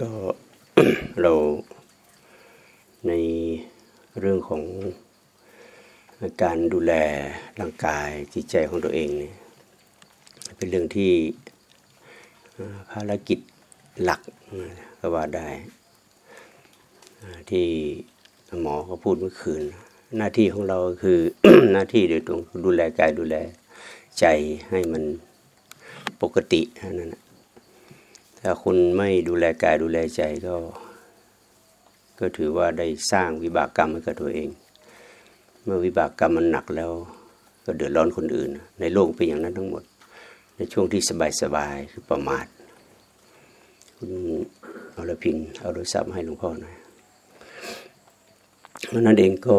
ก็เราในเรื่องของการดูแลร่างกายจิตใจของตัวเองเนี่ยเป็นเรื่องที่ภารกิจหลักก็ว่าได้ ที่หมอเขาพูดเมื่อคืน หน้าที่ของเราคือหน้าที่โดยตรงดูแลกายดูแลใจให้มันปกตินั่นนะ ถ้าคุณไม่ดูแลกายดูแลใจก็ ก็ถือว่าได้สร้างวิบากกรรมให้กับตัวเอง เมื่อวิบากกรรมมันหนักแล้ว ก็เดือดร้อนคนอื่น ในโลกเป็นอย่างนั้นทั้งหมด ในช่วงที่สบายๆคือประมาทคุณอรพินเอาโทรัพท์ให้หลวงพ่อหน่อยนั่นเองก็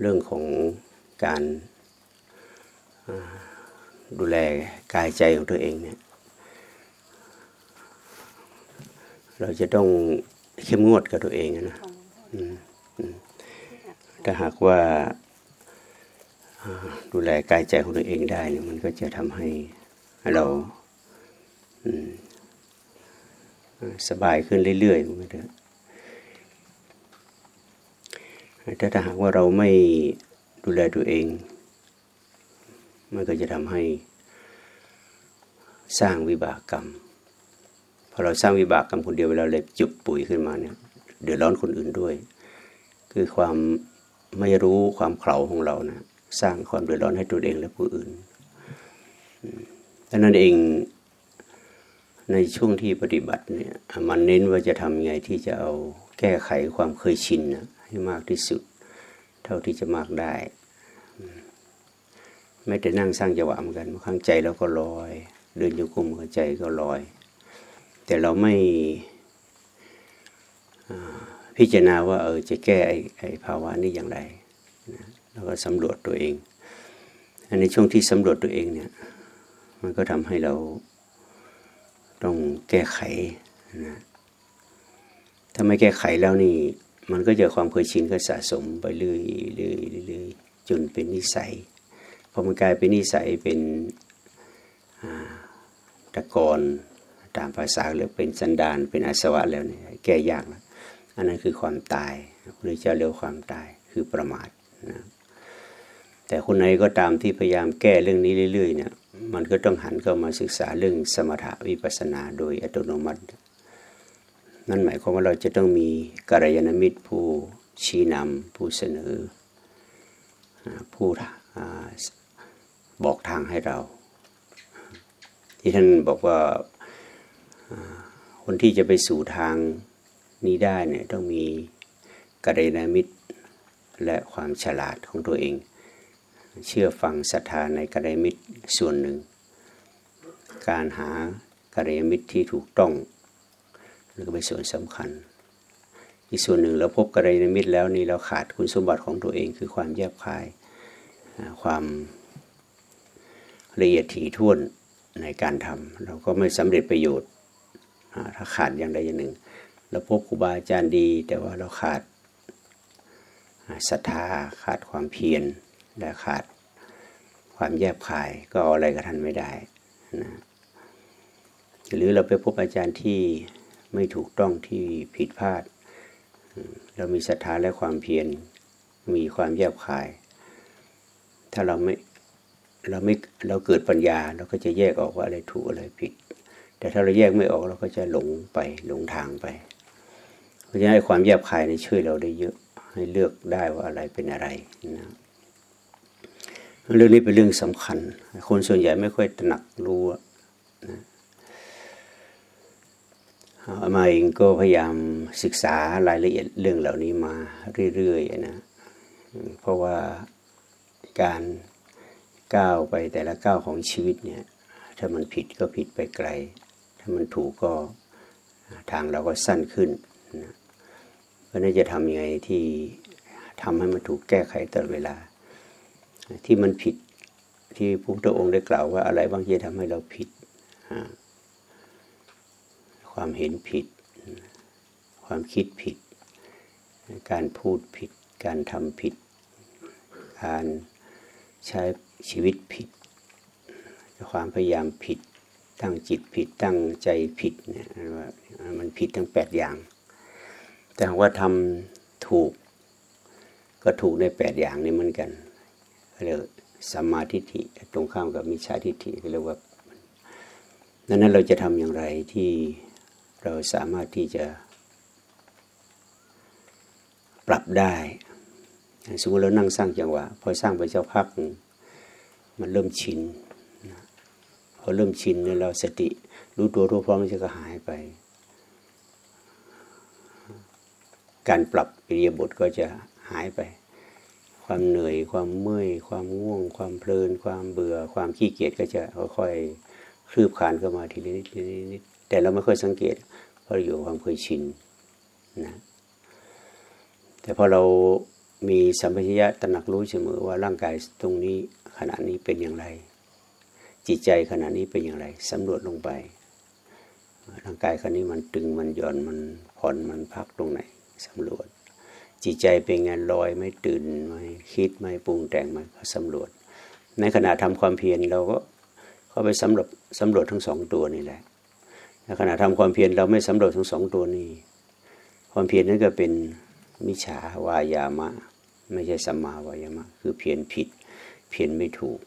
เรื่องของการดูแลกายใจของตัวเองเนี่ย เราจะต้องเข้มงวดกับตัวเองนะถ้าหากว่าดูแลกายใจของตัวเองได้เนี่ยมันก็จะทำให้เราสบายขึ้นเรื่อยๆมันก็ถ้าถ้าหากว่าเราไม่ดูแลตัวเอง มันก็จะทำให้สร้างวิบากกรรมพ อเราสร้างวิบากกรรมคนเดียวเวลาเลยจุบปุ๋ยขึ้นมาเนี่ยเดือดร้อนคนอื่นด้วย คือความไม่รู้ความเข่าของเรานะสร้างความเดือดร้อนให้ตัวเองและผู้อื่นดังนั้นเองในช่วงที่ปฏิบัติเนี่ยมันเน้นว่าจะทำยังไงที่จะเอาแก้ไขความเคยชินนะให้มากที่สุด เท่าที่จะมากได้ไม่แต่นั่งสร้างจังหวะเหมือนกันบางครั้งใจเราก็ลอย เดินโยกุมหัวใจก็ลอย แต่เราไม่พิจารณาว่าเออจะแก้ไอ้ไอภาวะนี้อย่างไรนะแล้วก็สำรวจตัวเอง อันในช่วงที่สำรวจตัวเองเนี่ยมันก็ทำให้เราต้องแก้ไขนะถ้าไม่แก้ไขแล้วนี่ มันก็จะความเคยชินก็สะสมไปเรื่อยเรื่อยเรื่อยจนเป็นนิสัยพอมันกลายเป็นนิสัยเป็นตะกอน ตามภาษาเรียกเป็นสันดานเป็นอาสวะแล้วเนี่ยแก้ยากนะอันนั้นคือความตายพระเจ้าเรียกความตายคือประมาทนะแต่คนไหนก็ตามที่พยายามแก้เรื่องนี้เรื่อยๆเนี่ยมันก็ต้องหันเข้ามาศึกษาเรื่องสมถะวิปัสนาโดยอัตโนมัติ นั่นหมายความว่าเราจะต้องมีกัลยาณมิตรผู้ชี้นำผู้เสนอผู้บอกทางให้เรา ที่ท่านบอกว่า คนที่จะไปสู่ทางนี้ได้เนี่ยต้องมีกัลยามิตรและความฉลาดของตัวเอง เชื่อฟังศรัทธาในกัลยามิตรส่วนหนึ่ง การหากัลยามิตรที่ถูกต้องนี่ก็เป็นส่วนสำคัญ อีกส่วนหนึ่งเราพบกัลยามิตรแล้วนี่เราขาดคุณสมบัติของตัวเองคือความแยบคายความละเอียดถี่ถ้วนในการทำเราก็ไม่สำเร็จประโยชน์ ถ้าขาดอย่างใดอย่างหนึ่ง เราพบครูบาอาจารย์ดี แต่ว่าเราขาดศรัทธาขาดความเพียรและขาดความแยบคายก็เอาอะไรกับท่านไม่ได้นะหรือเราไปพบอาจารย์ที่ไม่ถูกต้องที่ผิดพลาด เรามีศรัทธาและความเพียรมีความแยบคาย ถ้าเราไม่เราไม่เราเกิดปัญญาเราก็จะแยกออกว่าอะไรถูกอะไรผิด แต่ถ้าเราแยกไม่ออกเราก็จะหลงไปหลงทางไป เพราะฉะนั้นความแยบคายในช่วยเราได้เยอะให้เลือกได้ว่าอะไรเป็นอะไรนะเรื่องนี้เป็นเรื่องสำคัญ คนส่วนใหญ่ไม่ค่อยตระหนักรู้นะมาเองก็พยายามศึกษารายละเอียดเรื่องเหล่านี้มาเรื่อยๆนะ เพราะว่าการก้าวไปแต่ละก้าวของชีวิตเนี่ย ถ้ามันผิดก็ผิดไปไกล มันถูกก็ทางเราก็สั้นขึ้นนะเพราะนั้นจะทำยังไงที่ทำให้มันถูกแก้ไขตลอดเวลา ที่มันผิดที่พระพุทธองค์ได้กล่าวว่าอะไรบางทีทำให้เราผิด ความเห็นผิด ความคิดผิด การพูดผิด การทำผิด การใช้ชีวิตผิด ความพยายามผิด ตั้งจิตผิดตั้งใจผิดเนี่ยมันผิดทั้งแปดอย่าง แต่ว่าทำถูกก็ถูกในแปดอย่างนี้เหมือนกันเรียกสัมมาทิฏฐิตรงข้ามกับมิจฉาทิฏฐิเรียกว่านั้นนั้นเราจะทำอย่างไรที่เราสามารถที่จะปรับได้ สมมติเรานั่งสร้างจังหวะพอสร้างไปเจ้าพัก มันเริ่มชิน อเริ่มชินเนี่ยเราสติรู้ตัวรู้พร้อมมันจะก็หายไป การปรับอิริยาบถก็จะหายไป ความเหนื่อย ความเมื่อย ความง่วง ความเพลิน ความเบื่อ ความขี้เกียจก็จะค่อยๆคลืบคลานเข้ามาทีละนิดทีละนิดแต่เราไม่ค่อยสังเกตเพราะอยู่ความเคยชินนะแต่พอเรามีสัมปชัญญะตระหนักรู้เสมอว่าร่างกายตรงนี้ขณะนี้เป็นอย่างไร จิตใจขณะนี้เป็นอย่างไรสำรวจลงไป ร่างกายขณะนี้มันตึงมันหย่อนมันผ่อนมันพักตรงไหนสำรวจ จิตใจเป็นไงลอยไม่ตื่นไม่คิดไม่ปรุงแต่งมันก็สำรวจ ในขณะทำความเพียรเราก็เข้าไปสำรวจสำรวจทั้งสองตัวนี่แหละในขณะทำความเพียรเราไม่สำรวจทั้งสองตัวนี้ ความเพียรนั้นก็เป็นมิจฉาวายามะ ไม่ใช่สัมมาวายามะ คือเพียรผิด เพียรไม่ถูก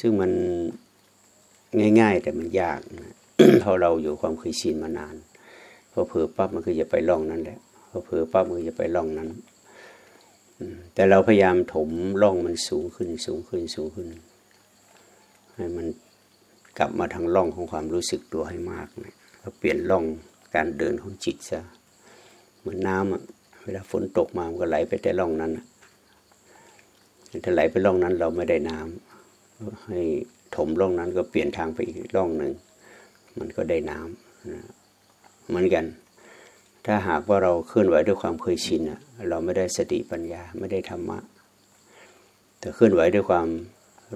ซึ่งมันง่าย ๆ แต่มันยากเพราะเราอยู่ความเคยชินมานานพอเผลอปั๊บมันคือจะไปล่องนั้นแหละพอเผลอปั๊บมันจะไปล่องนั้นแต่เราพยายามถมล่องมันสูงขึ้นสูงขึ้นสูงขึ้น ให้มันกลับมาทางล่องของความรู้สึกตัวให้มากนะเราเปลี่ยนล่องการเดินของจิตซะเหมือนน้ำอะเวลาฝนตกมามันก็ไหลไปแต่ร่องนั้นถ้าไหลไปร่องนั้นเราไม่ได้น้ำ ให้ถมร่องนั้นก็เปลี่ยนทางไปอีกร่องหนึ่ง มันก็ได้น้ำเหมือนกัน ถ้าหากว่าเราเคลื่อนไหวด้วยความเคยชินเราไม่ได้สติปัญญาไม่ได้ธรรมะ แต่เคลื่อนไหวด้วยความ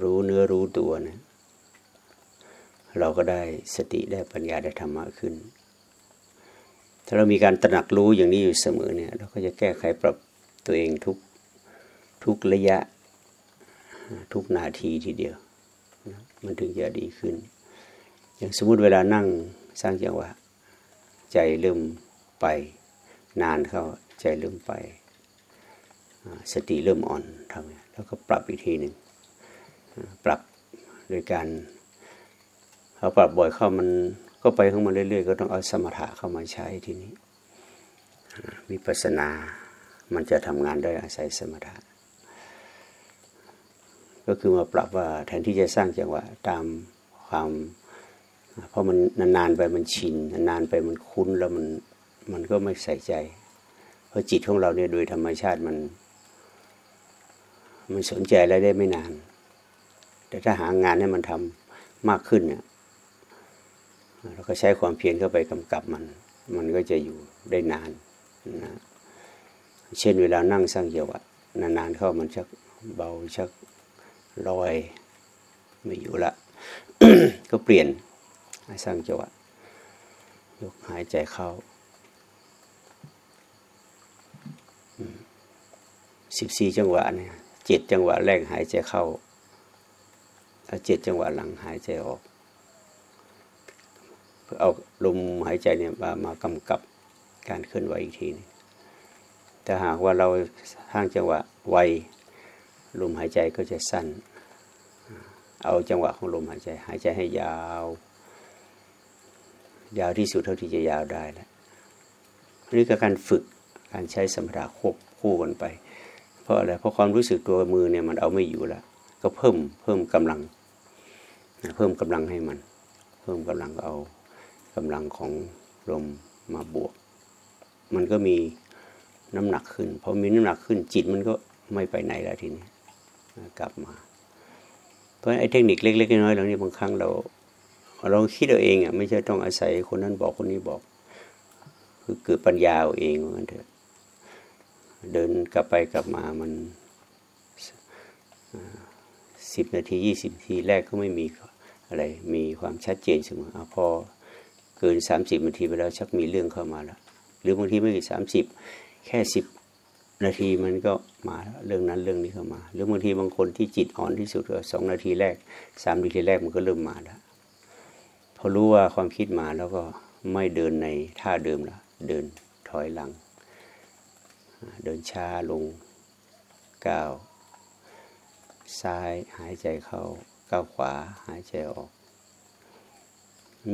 รู้เนื้อรู้ตัวนะเราก็ได้สติได้ปัญญาได้ธรรมะขึ้น ถ้าเรามีการตระหนักรู้อย่างนี้อยู่เสมอเนี่ย เราก็จะแก้ไขปรับตัวเองทุกทุกระยะ ทุกนาทีทีเดียว มันถึงจะดีขึ้น อย่างสมมติเวลานั่งสร้างจังหวะ ใจเริ่มไปนานเข้าใจเริ่มไป สติเริ่มอ่อนทำแล้วก็ปรับอีกทีหนึ่งปรับโดยการพอปรับบ่อยเข้ามันก็ไปของมันเรื่อย ๆ ก็ต้องเอาสมถะเข้ามาใช้ทีนี้วิปัสสนา มันจะทำงานได้อาศัยสมถะ ก็คือมาปรับว่าแทนที่จะสร้างจังหวะตามความ เพราะมันนานๆไปมันชินนานๆไปมันคุ้นแล้วมันมันก็ไม่ใส่ใจ เพราะจิตของเราเนี่ยโดยธรรมชาติมัน มันสนใจอะไรได้ไม่นาน แต่ถ้าหางานให้มันทำมากขึ้นเนี่ยเราก็ใช้ความเพียรเข้าไปกำกับมัน มันก็จะอยู่ได้นานนะเช่นเวลานั่งสร้างเยวะนานๆเข้ามันชักเบาชัก ลอยไม่อยู่ละ ก็เปลี่ยนสร้างจังหวะยกหายใจเข้าสิบสี่จังหวะเนี่ยเจ็ดจังหวะแรกหายใจเข้าเจ็ดจังหวะหลังหายใจออก เอาลมหายใจเนี่ยมามากำกับการเคลื่อนไหวอีกทีนึงถ้าหากว่าเราห้างจังหวะไว ลมหายใจก็จะสั้น เอาจังหวะของลมหายใจ หายใจให้ยาว ยาวที่สุดเท่าที่จะยาวได้แล้วนี่ก็การฝึกการใช้สมถะควบคู่กันไป เพราะอะไรเพราะความรู้สึกตัวมือเนี่ยมันเอาไม่อยู่แล้วก็เพิ่มเพิ่มกำลังเพิ่มกำลังให้มัน เพิ่มกำลังเอากำลังของลมมาบวก มันก็มีน้ำหนักขึ้นพอมีน้ำหนักขึ้นจิตมันก็ไม่ไปไหนแล้วทีนี้ กลับมา เพราะไอ้เทคนิคเล็กๆน้อยๆเหล่านี้บางครั้งเราเราคิดเอาเองอะไม่ใช่ต้องอาศัยคนนั้นบอกคนนี้บอก คือเกิดปัญญาเอาเองเหมือนเถอะเดินกลับไปกลับมามันสิบนาทียี่สิบนาทีแรกก็ไม่มีอะไร มีความชัดเจนเสมอพอเกินสามสิบนาทีไปแล้วชักมีเรื่องเข้ามาแล้วหรือบางทีไม่ถึงสามสิบแค่สิบ นาทีมันก็มาเรื่องนั้นเรื่องนี้เข้ามา หรือบางทีบางคนที่จิตอ่อนที่สุดก็สองนาทีแรกสามนาทีแรกมันก็เริ่มมาแล้วพอรู้ว่าความคิดมาแล้วก็ไม่เดินในท่าเดิมแล้วเดินถอยหลัง เดินช้าลงก้าวซ้ายหายใจเข้าก้าวขวาหายใจออก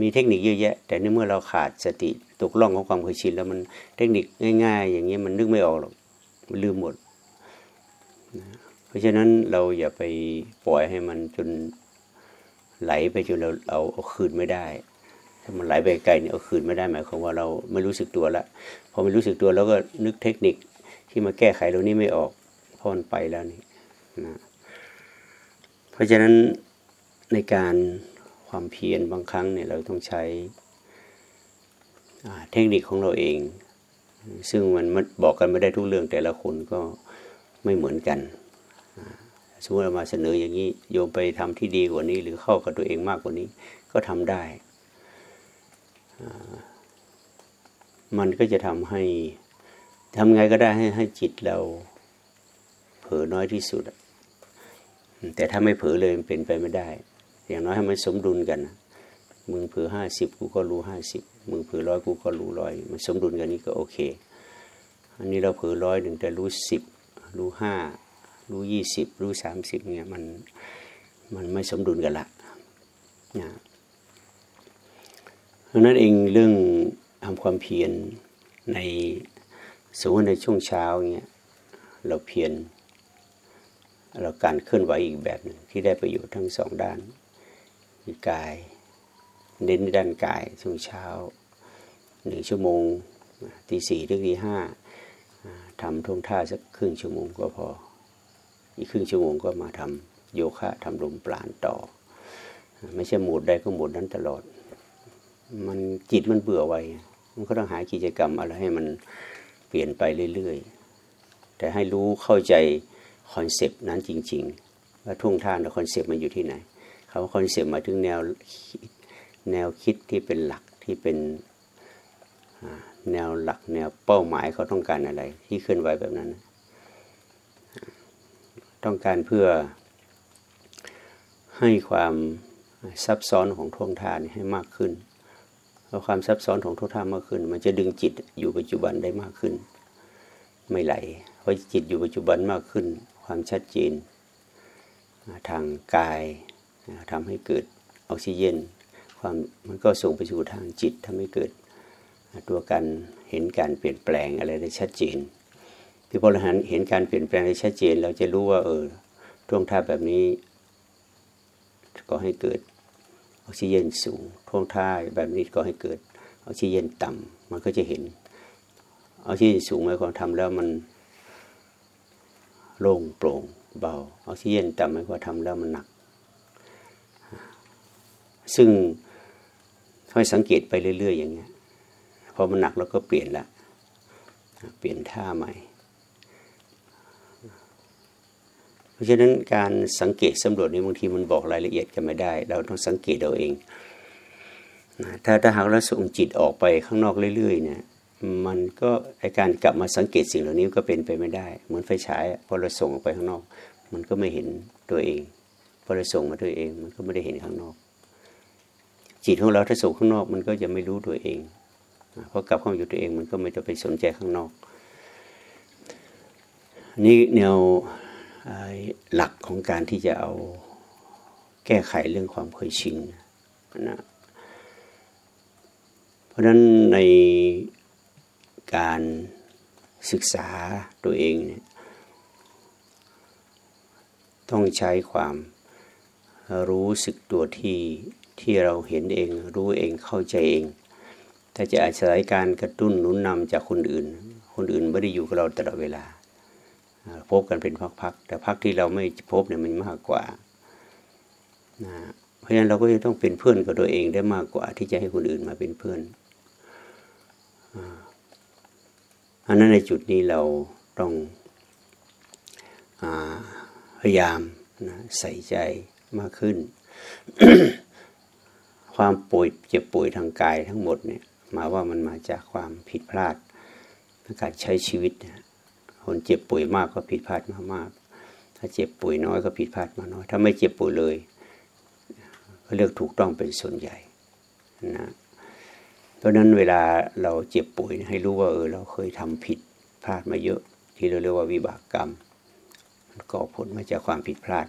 มีเทคนิคเยอะแยะ แต่ในเมื่อเราขาดสติตกล่องของความเคยชินแล้วมันเทคนิคง่าย ๆ อย่างนี้มันนึกไม่ออกหรอก ลืมหมดนะเพราะฉะนั้นเราอย่าไปปล่อยให้มันจนไหลไปจนเราเอาเอาคืนไม่ได้ ถ้ามันไหลไปไกลเนี่ยเอาคืนไม่ได้หมายความว่าเราไม่รู้สึกตัวละพอไม่รู้สึกตัวแล้วก็นึกเทคนิคที่มาแก้ไขเรานี้ไม่ออกพอนไปแล้วนี่นะเพราะฉะนั้นในการความเพียรบางครั้งเนี่ยเราต้องใช้เทคนิคของเราเอง ซึ่งมันบอกกันไม่ได้ทุกเรื่องแต่ละคนก็ไม่เหมือนกันสมมติเรามาเสนออย่างนี้โยมไปทำที่ดีกว่านี้ หรือเข้ากับตัวเองมากกว่านี้ ก็ทำได้ มันก็จะทำให้ทำไงก็ได้ให้ให้จิตเราเผลอน้อยที่สุด แต่ถ้าไม่เผลอเลยมันเป็นไปไม่ได้ อย่างน้อยให้มันสมดุลกัน มึงเผลอห้าสิบกูก็รู้ห้าสิบ มึงเผือร้อยกูก็รู้ร้อยมันสมดุลกันนี้ก็โอเค อันนี้เราเผือร้อยหนึ่งแต่รู้สิบรู้ห้ารู้ยี่สิบรู้สามสิบเนี่ยมันมันไม่สมดุลกันละนะเพราะนั้นเองเรื่องทำความเพียรในสมมติในช่วงเช้าเนี่ยเราเพียรเราการเคลื่อนไหวอีกแบบหนึ่งที่ได้ประโยชน์ทั้งสองด้านคือกาย เน้นด้านกายช่วงเช้าหนึ่งชั่วโมงตีสี่ถึงตีห้าทำท่วงท่าสักครึ่งชั่วโมงก็พอ อีกครึ่งชั่วโมงก็มาทำโยคะทำลมปราณต่อ ไม่ใช่หมดได้ก็หมดนั้นตลอด มันจิตมันเบื่อไวมันก็ต้องหากิจกรรมอะไรให้มันเปลี่ยนไปเรื่อยๆ แต่ให้รู้เข้าใจคอนเซปต์นั้นจริง ๆ ว่าท่วงท่าคอนเซปต์มันอยู่ที่ไหนเขาคอนเซปต์มาถึงแนว แนวคิดที่เป็นหลักที่เป็นแนวหลักแนวเป้าหมายเขาต้องการอะไร ที่เคลื่อนไหวแบบนั้น ต้องการเพื่อให้ความซับซ้อนของท่วงท่านี่ให้มากขึ้นพอความซับซ้อนของท่วงท่ามากขึ้น มันจะดึงจิตอยู่ปัจจุบันได้มากขึ้น ไม่ไหลเพราะจิตอยู่ปัจจุบันมากขึ้น ความชัดเจนทางกายทำให้เกิดออกซิเจน ความมันก็ส่งไปสู่ทางจิตทำให้เกิดตัวการเห็นการเปลี่ยนแปลงอะไรได้ชัดเจนที่พอเราเห็นการเปลี่ยนแปลงได้ชัดเจน เราจะรู้ว่าเออท่วงท่าแบบนี้ ก็ให้เกิดออกซิเจนสูงท่วงท่าแบบนี้ก็ให้เกิดออกซิเจนต่ำมันก็จะเห็นออกซิเจนสูงหมายความทำแล้วมันโล่งโปร่งเบาออกซิเจนต่ำหมายความทำแล้วมันหนัก ซึ่ง ค่อยสังเกตไปเรื่อย ๆ อย่างเงี้ยพอมันหนักเราก็เปลี่ยนละเปลี่ยนท่าใหม่ เพราะฉะนั้นการสังเกตสำรวจนี้บางทีมันบอกรายละเอียดกันไม่ได้ เราต้องสังเกตเราเองถ้าถ้าหากเราส่งจิตออกไปข้างนอกเรื่อย ๆ เนี่ย มันก็ไอการกลับมาสังเกตสิ่งเหล่านี้ก็เป็นไปไม่ได้ เหมือนไฟฉายพอเราส่งออกไปข้างนอก มันก็ไม่เห็นตัวเองพอเราส่งมาตัวเอง มันก็ไม่ได้เห็นข้างนอก จิตของเราถ้าส่งข้างนอกมันก็จะไม่รู้ตัวเองเพราะกลับเข้าอยู่ตัวเองมันก็ไม่จะไปสนใจข้างนอก นี่แนวหลักของการที่จะเอาแก้ไขเรื่องความเคยชินนะเพราะฉะนั้นในการศึกษาตัวเองเนี่ยต้องใช้ความรู้สึกตัวที่ ที่เราเห็นเองรู้เองเข้าใจเอง ถ้าจะอาศัยการกระตุ้นหนุนนำจากคนอื่น คนอื่นไม่ได้อยู่กับเราตลอดเวลา พบกันเป็นพักๆแต่พักที่เราไม่พบเนี่ยมันมากกว่านะเพราะฉะนั้นเราก็จะต้องเป็นเพื่อนกับตัวเองได้มากกว่าที่จะให้คนอื่นมาเป็นเพื่อนอันนั้นในจุดนี้เราต้องอพยายามนะใส่ใจมากขึ้น ความป่วยเจ็บป่วยทางกายทั้งหมดเนี่ยมาว่ามันมาจากความผิดพลาดในการใช้ชีวิตคนเจ็บป่วยมากก็ผิดพลาดมามาก ถ้าเจ็บป่วยน้อยก็ผิดพลาดมาน้อย ถ้าไม่เจ็บป่วยเลย ก็เลือกถูกต้องเป็นส่วนใหญ่นะเพราะนั้นเวลาเราเจ็บป่วยให้รู้ว่าเออเราเคยทำผิดพลาดมาเยอะ ที่เราเรียกว่าวิบากกรรมมันก่อผลมาจากความผิดพลาด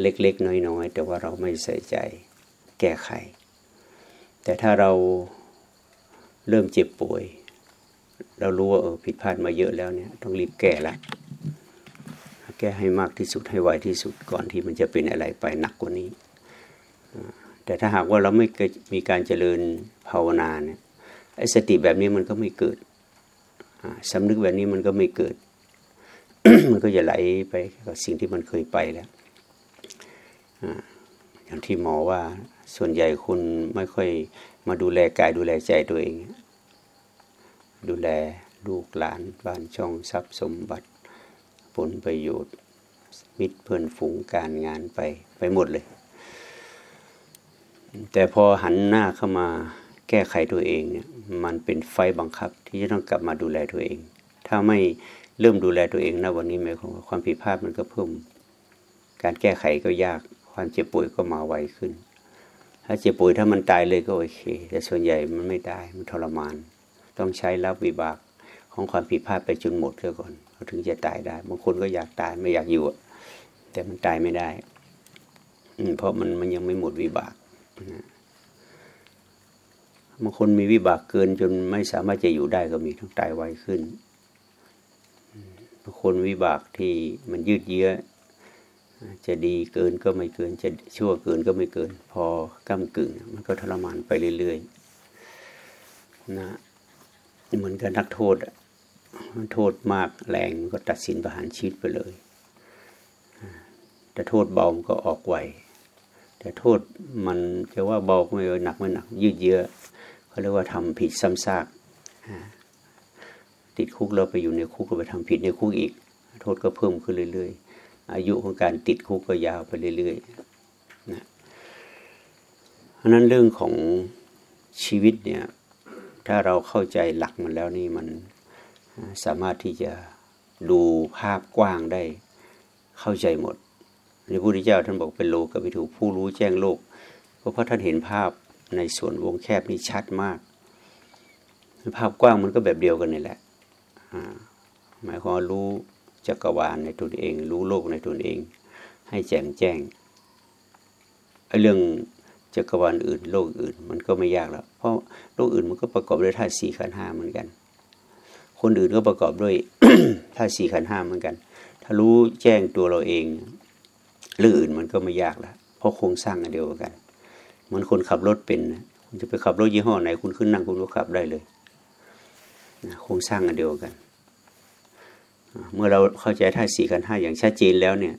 เล็กๆ น้อยๆ แต่ว่าเราไม่ใส่ใจแก้ไข แต่ถ้าเราเริ่มเจ็บป่วย เรารู้ว่าเออผิดพลาดมาเยอะแล้วเนี่ย ต้องรีบแก้ละแก้ให้มากที่สุดให้ไวที่สุดก่อนที่มันจะเป็นอะไรไปหนักกว่านี้ แต่ถ้าหากว่าเราไม่มีการเจริญภาวนาเนี่ยไอ้สติแบบนี้มันก็ไม่เกิดสำนึกแบบนี้มันก็ไม่เกิด มันก็จะไหลไปกับสิ่งที่มันเคยไปแล้วอย่างที่หมอว่า ส่วนใหญ่คุณไม่ค่อยมาดูแลกายดูแลใจตัวเอง ดูแลลูกหลานบ้านช่องทรัพย์สมบัติผลประโยชน์ มิตรเพื่อนฝูงการงานไปไปหมดเลย แต่พอหันหน้าเข้ามาแก้ไขตัวเองเนี่ยมันเป็นไฟบังคับที่จะต้องกลับมาดูแลตัวเอง ถ้าไม่เริ่มดูแลตัวเองนะวันนี้หมายความว่าความผิดพลาดมันก็เพิ่ม การแก้ไขก็ยากความเจ็บป่วยก็มาไวขึ้น ถ้าเจ็บป่วยถ้ามันตายเลยก็โอเค แต่ส่วนใหญ่มันไม่ตายมันทรมาน ต้องใช้รับวิบากของความผิดพลาดไปจนหมดเสียก่อนถึงจะตายได้ บางคนก็อยากตายไม่อยากอยู่แต่มันตายไม่ได้เพราะมันมันยังไม่หมดวิบากนะบางคนมีวิบากเกินจนไม่สามารถจะอยู่ได้ก็มีทั้งตายไวขึ้นบางคนวิบากที่มันยืดเยื้อ จะดีเกินก็ไม่เกิน จะชั่วเกินก็ไม่เกิน พอก้ากึ่ง มันก็ทรมานไปเรื่อยๆนะเหมือนกับนักโทษมันโทษมากแรงมันก็ตัดสินประหารชีวิตไปเลยแต่โทษเบามันก็ออกไวแต่โทษมันจะว่าเบาไม่หนักไม่หนัก ยืดเยื้อเขาเรียกว่าทำผิดซ้ำซากติดคุกแล้วไปอยู่ในคุกก็ไปทำผิดในคุกอีก โทษก็เพิ่มขึ้นเรื่อยๆ อายุของการติดคุกก็ยาวไปเรื่อยๆนะเพราะนั้นเรื่องของชีวิตเนี่ย ถ้าเราเข้าใจหลักมันแล้วนี่มันสามารถที่จะดูภาพกว้างได้เข้าใจหมดพระพุทธเจ้าท่านบอกเป็นโลกับวิถูผู้รู้แจ้งโลก เพราะท่านเห็นภาพในส่วนวงแคบนี่ชัดมาก ภาพกว้างมันก็แบบเดียวกันนี่แหละหมายความรู้ จักรวาลในตนเอง รู้โลกในตนเอง ให้แจ่มแจ้งเรื่องจักรวาลอื่น โลกอื่น มันก็ไม่ยากแล้วเพราะโลกอื่นมันก็ประกอบด้วยธาตุสี่ขันห้าเหมือนกัน คนอื่นก็ประกอบด้วยธาตุสี่ขันห้าเหมือนกัน ถ้ารู้แจ้งตัวเราเองเรื่องอื่นมันก็ไม่ยากแล้วเพราะโครงสร้างอันเดียวกันเหมือนคนขับรถเป็นคุณจะไปขับรถยี่ห้อไหนคุณขึ้นนั่งคุณก็ขับได้เลยโครงสร้างอันเดียวกัน เมื่อเราเข้าใจท่าสี่กันห้าอย่างชัดเจนแล้วเนี่ย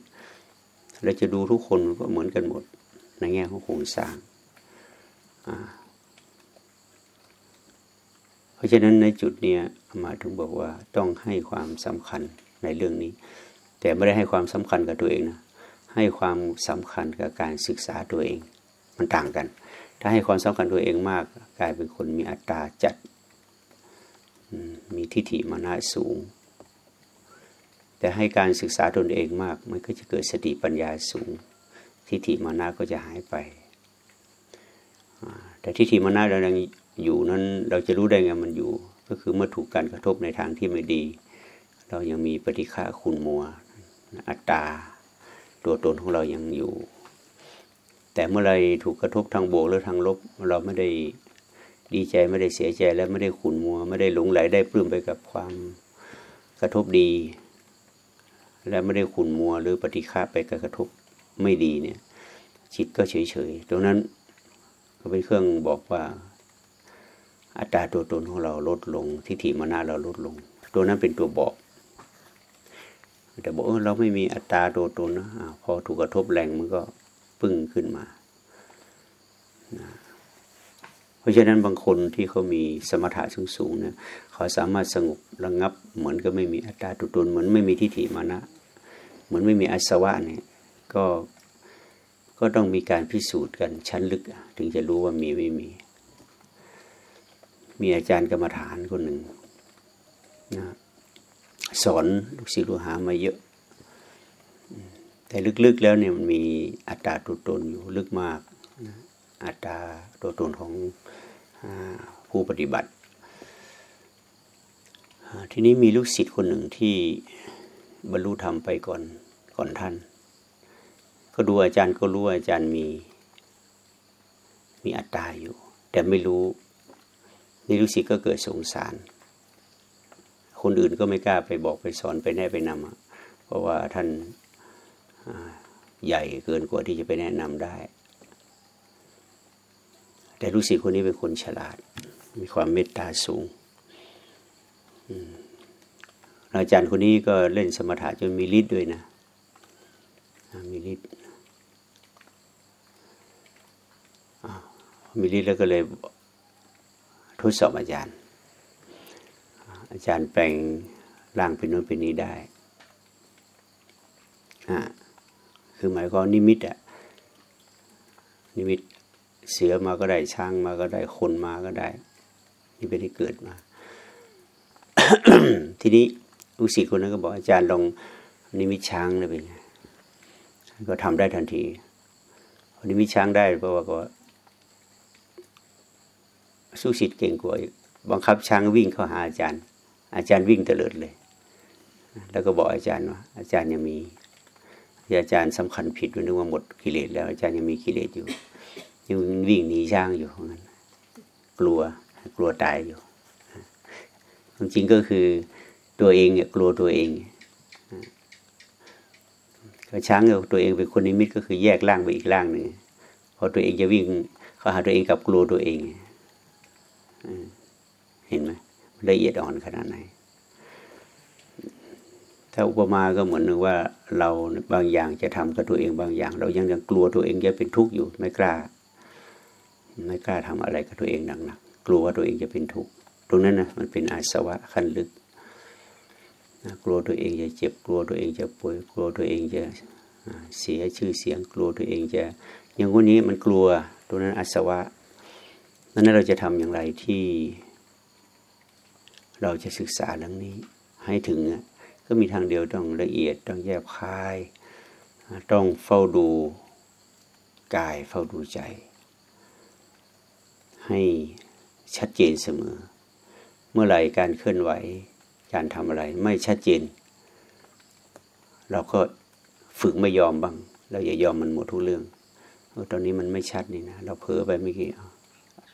เราจะดูทุกคนก็เหมือนกันหมด ในแง่ของโครงสร้างเพราะฉะนั้นในจุดเนี้ยมาถึงบอกว่าต้องให้ความสำคัญในเรื่องนี้ แต่ไม่ได้ให้ความสำคัญกับตัวเองนะให้ความสำคัญกับการศึกษาตัวเอง มันต่างกัน ถ้าให้ความสำคัญตัวเองมาก กลายเป็นคนมีอัตราจัด มีทิฏฐิมานะสูง แต่ให้การศึกษาตนเองมาก มันก็จะเกิดสติปัญญาสูง ทิฏฐิมานะก็จะหายไป แต่ทิฏฐิมานะเรายังอยู่นั้น เราจะรู้ได้ไงมันอยู่ ก็คือเมื่อถูกการกระทบในทางที่ไม่ดี เรายังมีปฏิฆาคุณมัว อัตตา ตัวตนของเรายังอยู่ แต่เมื่อไรถูกกระทบทางบวกหรือทางลบ เราไม่ได้ดีใจไม่ได้เสียใจแล้วไม่ได้ขุนมัว ไม่ได้หลงไหลได้ปลื้มไปกับความกระทบดี และไม่ได้ขุนมัวหรือปฏิฆาไปกับกระทบไม่ดีเนี่ยจิตก็เฉยเฉยตรงนั้นก็เป็นเครื่องบอกว่า อัตราตัวตนของเราลดลงทิฏฐิมานะเราลดลง ตัวนั้นเป็นตัวบอก แต่บอกเออเราไม่มีอัตราตัวตนนะพอถูกกระทบแรงมันก็ปึ้งขึ้นมานะ ราะฉะนั้นบางคนที่เขามีสมถะสูงสูงเนี่ยเขาสามารถสงบระงงับ เหมือนก็ไม่มีอัตราตัวตนเหมือนไม่มีทิฏฐิมานะ เหมือนไม่มีอาสวะเนี่ยก็ก็ต้องมีการพิสูจน์กันชั้นลึก ถึงจะรู้ว่ามีไม่มี มีอาจารย์กรรมฐานคนหนึ่งนะสอนลูกศิษย์ลูกหามาเยอะ แต่ลึกๆแล้วเนี่ยมันมีอัตราตัวตนอยู่ลึกมาก อัตราตัวตนของผู้ปฏิบัติ ทีนี้มีลูกศิษย์คนหนึ่งที่บรรลุธรรมไปก่อนก่อนท่าน ก็ดูอาจารย์ก็รู้อาจารย์มี มีอัตตาอยู่ แต่ไม่รู้นี่ลูกศิษย์ก็เกิดสงสาร คนอื่นก็ไม่กล้าไปบอกไปสอนไปแนะไปนำเพราะว่าท่านใหญ่เกินกว่าที่จะไปแนะนำได้ แต่ลูกศิษย์คนนี้เป็นคนฉลาด มีความเมตตาสูงอาจารย์คนนี้ก็เล่นสมถะจนมีฤทธิ์ด้วยนะ มีฤทธิ์มีฤทธิ์แล้วก็เลยทดสอบอาจารย์ อาจารย์แปลงร่างเป็นโน้นเป็นนี้ได้คือหมายความนิมิตอะนิมิต เสือมาก็ได้ช้างมาก็ได้คนมาก็ได้ นี่เป็นที่เกิดมา ทีนี้ลูกศิษย์คนนั้นก็บอกอาจารย์ลองนิมิตช้างเลยเป็นไงก็ทำได้ทันทีนิมิตช้างได้เพราะว่าก็สู้ศิษย์เก่งกว่าบังคับช้างวิ่งเข้าหาอาจารย์ อาจารย์วิ่งเตลิดเลย แล้วก็บอกอาจารย์ว่า อาจารย์ยังมีอาจารย์สำคัญผิดนึกว่าหมดกิเลสแล้วอาจารย์ยังมีกิเลสอยู่ ยังวิ่งหนีช้างอยู่งั้นกลัวกลัวตายอยู่จริงก็คือตัวเองเนี่ยกลัวตัวเองก็ช้างกับตัวเองเป็นคนนิมิตก็คือแยกร่างไปอีกร่างหนึ่งพอตัวเองจะวิ่งเขาหาตัวเองกับกลัวตัวเองเห็นไหมละเอียดอ่อนขนาดไหน ถ้าอุปมาก็เหมือนนึงว่าเราบางอย่างจะทำกับตัวเองบางอย่าง เรายังยังกลัวตัวเองจะเป็นทุกข์อยู่ไม่กล้า ไม่กล้าทำอะไรกับตัวเองหนักๆกลัวว่าตัวเองจะเป็นทุกข์ตรงนั้นนะมันเป็นอาสวะขั้นลึกกลัวตัวเองจะเจ็บกลัวตัวเองจะป่วยกลัวตัวเองจะเสียชื่อเสียง กลัวตัวเองจะอย่างวันนี้มันกลัวตรงนั้นอาสวะนั้นเราจะทำอย่างไรที่ เราจะศึกษาเรื่องนี้ให้ถึงก็มีทางเดียวต้องละเอียดต้องแยบคาย ต้องเฝ้าดูกายเฝ้าดูใจ ให้ชัดเจนเสมอ เมื่อไหร่การเคลื่อนไหว การทำอะไรไม่ชัดเจน เราก็ฝึกไม่ยอมบ้าง เราอย่ายอมมันหมดทุกเรื่องตอนนี้มันไม่ชัดนี่นะ เราเผลอไปเมื่อกี้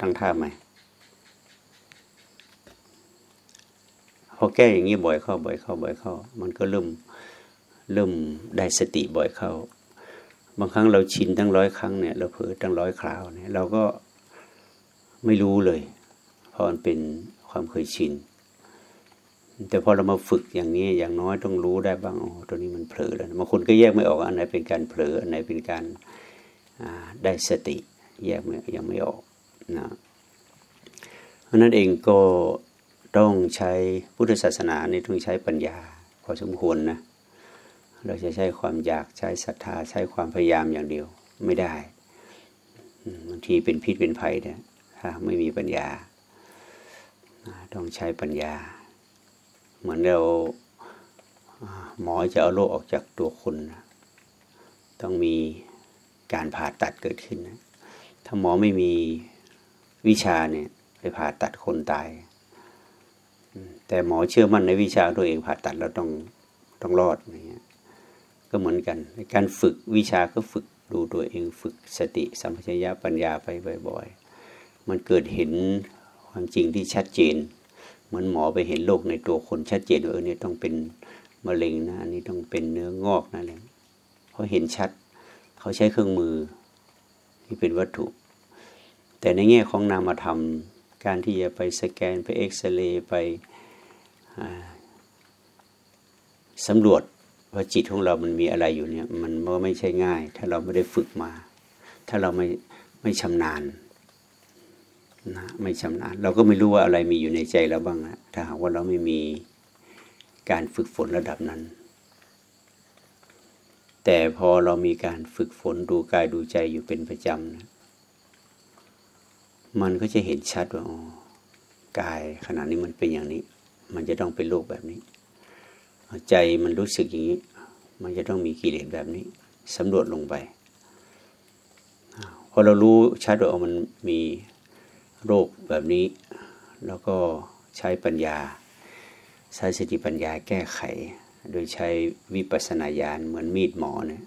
ตั้งท่าใหม่พอแก้อย่างนี้บ่อยเข้าบ่อยเข้าบ่อยเข้า มันก็เริ่มเริ่มได้สติบ่อยเข้า บางครั้งเราชินตั้งร้อยครั้งเนี่ยเราเผลอตั้งร้อยคราวเนี่ยเราก็ ไม่รู้เลย เพราะมันเป็นความเคยชิน แต่พอเรามาฝึกอย่างนี้อย่างน้อยต้องรู้ได้บ้างโอ๋อตัวนี้มันเผลอแล้วบางคนก็แยกไม่ออกอันไหนเป็นการเผลออันไหนเป็นการได้สติ แยกไม่ยังไม่ออกนะเพราะนั้นเองก็ต้องใช้พุทธศาสนาในต้องใช้ปัญญาพอสมควรนะเราจะใช้ความอยากใช้ศรัทธาใช้ความพยายามอย่างเดียวไม่ได้บางทีเป็นพิษเป็นภัยเนี่ย ไม่มีปัญญา ต้องใช้ปัญญา เหมือนเราหมอจะเอาโรคออกจากตัวคนต้องมีการผ่าตัดเกิดขึ้นนะถ้าหมอไม่มีวิชาเนี่ยไปผ่าตัดคนตาย แต่หมอเชื่อมั่นในวิชาตัวเองผ่าตัดแล้วต้องต้องรอดอย่างเงี้ยก็เหมือนกันในการฝึกวิชาก็ฝึกดูตัวเองฝึกสติสัมปชัญญะปัญญาไปบ่อยๆ มันเกิดเห็นความจริงที่ชัดเจน เหมือนหมอไปเห็นโรคในตัวคนชัดเจนว่าเออเนี่ยต้องเป็นมะเร็งนะอันนี้ต้องเป็นเนื้องอกนะอะไรเขาเห็นชัด เขาใช้เครื่องมือที่เป็นวัตถุ แต่ในแง่ของนามธรรม การที่จะไปสแกนไปเอ็กซเรย์ไปสำรวจว่าจิตของเรามันมีอะไรอยู่เนี่ย มันก็ไม่ใช่ง่าย ถ้าเราไม่ได้ฝึกมา ถ้าเราไม่ไม่ชำนาญ นะไม่ชำนาญ เราก็ไม่รู้ว่าอะไรมีอยู่ในใจเราบ้างนะถ้าหากว่าเราไม่มีการฝึกฝนระดับนั้น แต่พอเรามีการฝึกฝนดูกายดูใจอยู่เป็นประจำนะมันก็จะเห็นชัดว่าอ๋อกายขณะนี้มันเป็นอย่างนี้ มันจะต้องเป็นโรคแบบนี้ ใจมันรู้สึกอย่างนี้ มันจะต้องมีกิเลสแบบนี้สำรวจลงไปพอเรารู้ชัดว่ามันมี โรคแบบนี้ แล้วก็ใช้ปัญญา ใช้สติปัญญาแก้ไข โดยใช้วิปัสสนาญาณเหมือนมีดหมอเนี่ย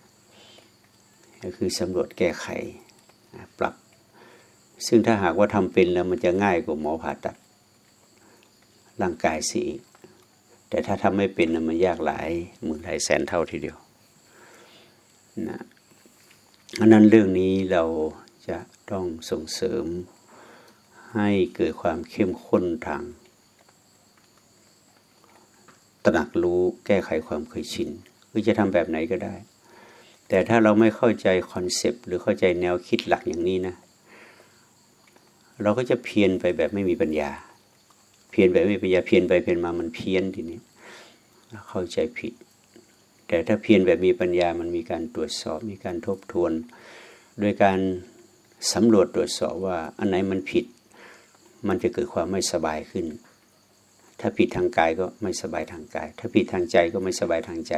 ก็คือสำรวจแก้ไขปรับ ซึ่งถ้าหากว่าทำเป็นแล้วมันจะง่ายกว่าหมอผ่าตัด ร่างกายสิแต่ถ้าทำไม่เป็นมันยากหลายหมื่นหลายแสนเท่าทีเดียวนะอันนั้นเรื่องนี้เราจะต้องส่งเสริม ให้เกิดความเข้มข้นทาง ตระหนักรู้แก้ไขความเคยชินคือจะทำแบบไหนก็ได้ แต่ถ้าเราไม่เข้าใจคอนเซปต์หรือเข้าใจแนวคิดหลักอย่างนี้นะ เราก็จะเพียรไปแบบไม่มีปัญญา เพียรไปไม่มีปัญญาเพียรไปเพียรมามันเพี้ยนทีนี้เข้าใจผิด แต่ถ้าเพียรแบบมีปัญญามันมีการตรวจสอบ มีการทบทวน โดยการสำรวจตรวจสอบว่าอันไหนมันผิด มันจะเกิดความไม่สบายขึ้น ถ้าผิดทางกายก็ไม่สบายทางกาย ถ้าผิดทางใจก็ไม่สบายทางใจ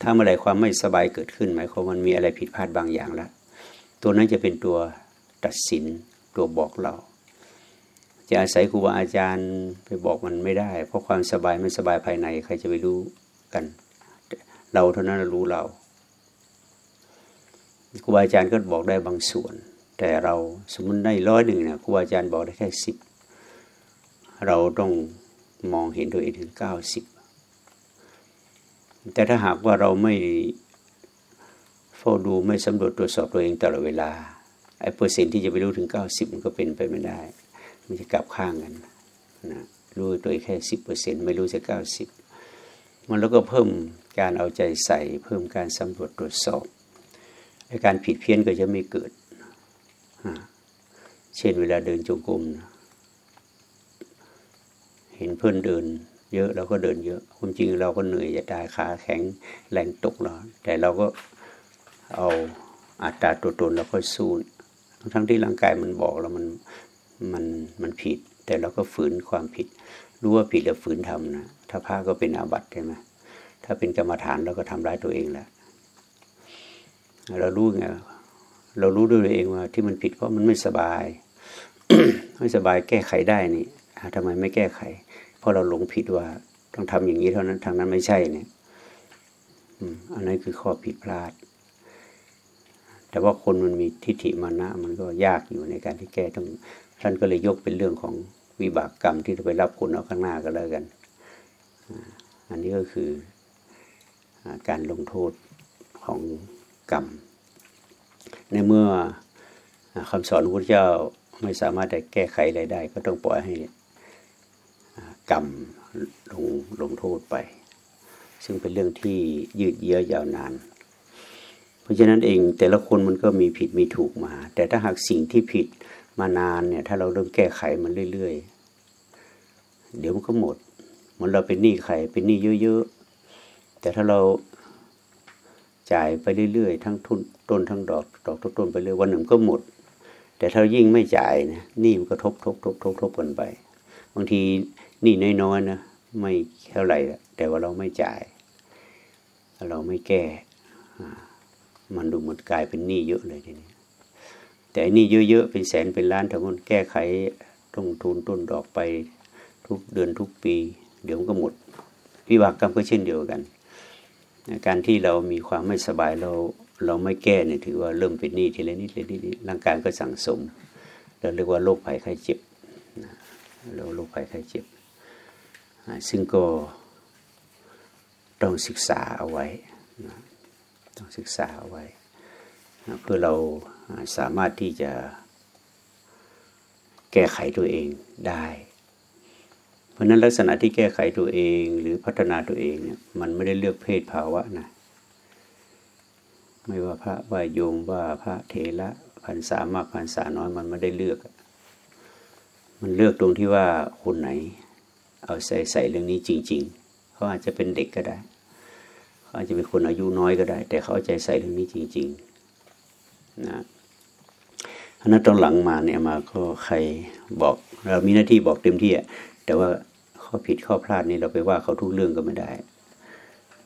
ถ้าเมื่อไรความไม่สบายเกิดขึ้น หมายความมันมีอะไรผิดพลาดบางอย่างแล้วตัวนั้นจะเป็นตัวตัดสินตัวบอกเรา จะอาศัยครูบาอาจารย์ไปบอกมันไม่ได้ เพราะความสบายไม่สบายภายในใครจะไปรู้กัน เราเท่านั้นรู้เราครูบาอาจารย์ก็บอกได้บางส่วน แต่เราสมมติได้ร้อยหนึ่งเนี่ยครูบาอาจารย์บอกได้แค่สิบ เราต้องมองเห็นตัวเองถึงเก้าสิบแต่ถ้าหากว่าเราไม่เฝ้าดูไม่สำรวจตรวจสอบตัวเองตลอดเวลาไอ้เปอร์เซ็นที่จะไปรู้ถึงเก้าสิบมันก็เป็นไปไม่ได้ มันจะกลับข้างกันนะรู้ตัวเองแค่สิบเปอร์เซ็นไม่รู้จะเก้าสิบมันแล้วก็เพิ่มการเอาใจใส่ เพิ่มการสำรวจตรวจสอบไอ้การผิดเพี้ยนก็จะไม่เกิด เช่นเวลาเดินจงกรม เห็นเพื่อนเดิน เยอะเราก็เดินเยอะคุณจริงเราก็เหนื่อยจะตายขาแข็งแรงตกเราแต่เราก็เอาอัตราตัวตนเราก็สู้ทั้งที่ร่างกายมันบอกแล้วมันมันมันผิด แต่เราก็ฝืนความผิด รู้ว่าผิดแล้วฝืนทำนะถ้าพระก็เป็นอาบัติใช่ไหมถ้าเป็นกรรมฐานเราก็ทำร้ายตัวเองแหละเรารู้ไงเรารู้ด้วยตัวเองว่าที่มันผิดเพราะมันไม่สบาย ไม่สบายแก้ไขได้นี่ทำไมไม่แก้ไข เพราะเราหลงผิดว่าต้องทำอย่างนี้เท่านั้นทางนั้นไม่ใช่เนี่ยอันนั้นคือข้อผิดพลาด แต่ว่าคนมันมีทิฏฐิมานะ มันก็ยากอยู่ในการที่แก้ต้องท่านก็เลยยกเป็นเรื่องของวิบากกรรมที่จะไปรับผลเอาข้างหน้าก็แล้วกัน อันนี้ก็คือการลงโทษของกรรม ในเมื่อคำสอนพระเจ้าไม่สามารถจะแก้ไขอะไรได้ ก็ต้องปล่อยให้ กรรมลงลงโทษไป ซึ่งเป็นเรื่องที่ยืดเยื้อยาวนาน เพราะฉะนั้นเองแต่ละคนมันก็มีผิดมีถูกมา แต่ถ้าหากสิ่งที่ผิดมานานเนี่ยถ้าเราเริ่มแก้ไขมันเรื่อย ๆ เดี๋ยวมันก็หมดเหมือนเราเป็นหนี้ใครเป็นหนี้เยอะๆแต่ถ้าเราจ่ายไปเรื่อยๆ ทั้งทุนต้นทั้งดอกดอกทุกต้นไปเรื่อยวันหนึ่งก็หมด แต่ถ้ายิ่งไม่จ่ายนะนี่มันก็ทบทบทบทบทบกันไป บางที นี่น้อยๆนะไม่เท่าไหร่แต่ว่าเราไม่จ่าย เราไม่แก้ มันดูเหมือนกลายเป็นหนี้เยอะเลยทีนี้แต่หนี่เยอะๆเป็นแสนเป็นล้านถ้ามันแก้ไขต้องทุนต้นดอกไปทุกเดือนทุกปี เดี๋ยวมันก็หมดวิบากกรรมก็เช่นเดียวกัน การที่เรามีความไม่สบายเราเราไม่แก้เนี่ยถือว่าเริ่มเป็นหนี้ทีละนิดทีละนิดร่างกายก็สั่งสมเราเรียกว่าโรคภัยไข้เจ็บเราโรคภัยไข้เจ็บ ซึ่งก็ต้องศึกษาเอาไว้ต้องศึกษาเอาไว้ เพื่อเราสามารถที่จะแก้ไขตัวเองได้ เพราะนั้นลักษณะที่แก้ไขตัวเองหรือพัฒนาตัวเองเนี่ยมันไม่ได้เลือกเพศภาวะนะไม่ว่าพระว่าโยมว่าพระเทระพันสามากพันสาน้อยมันไม่ได้เลือก มันเลือกตรงที่ว่าคนไหน เอาใส่ใส่เรื่องนี้จริง ๆ เขาอาจจะเป็นเด็กก็ได้ เขาอาจจะเป็นคนอายุน้อยก็ได้ แต่เขาใจใส่เรื่องนี้จริง ๆ นะอันนั้นตอนหลังมาเนี่ยมาก็ใครบอก เรามีหน้าที่บอกเต็มที่อะแต่ว่าข้อผิดข้อพลาดนี่เราไปว่าเขาทุกเรื่องก็ไม่ได้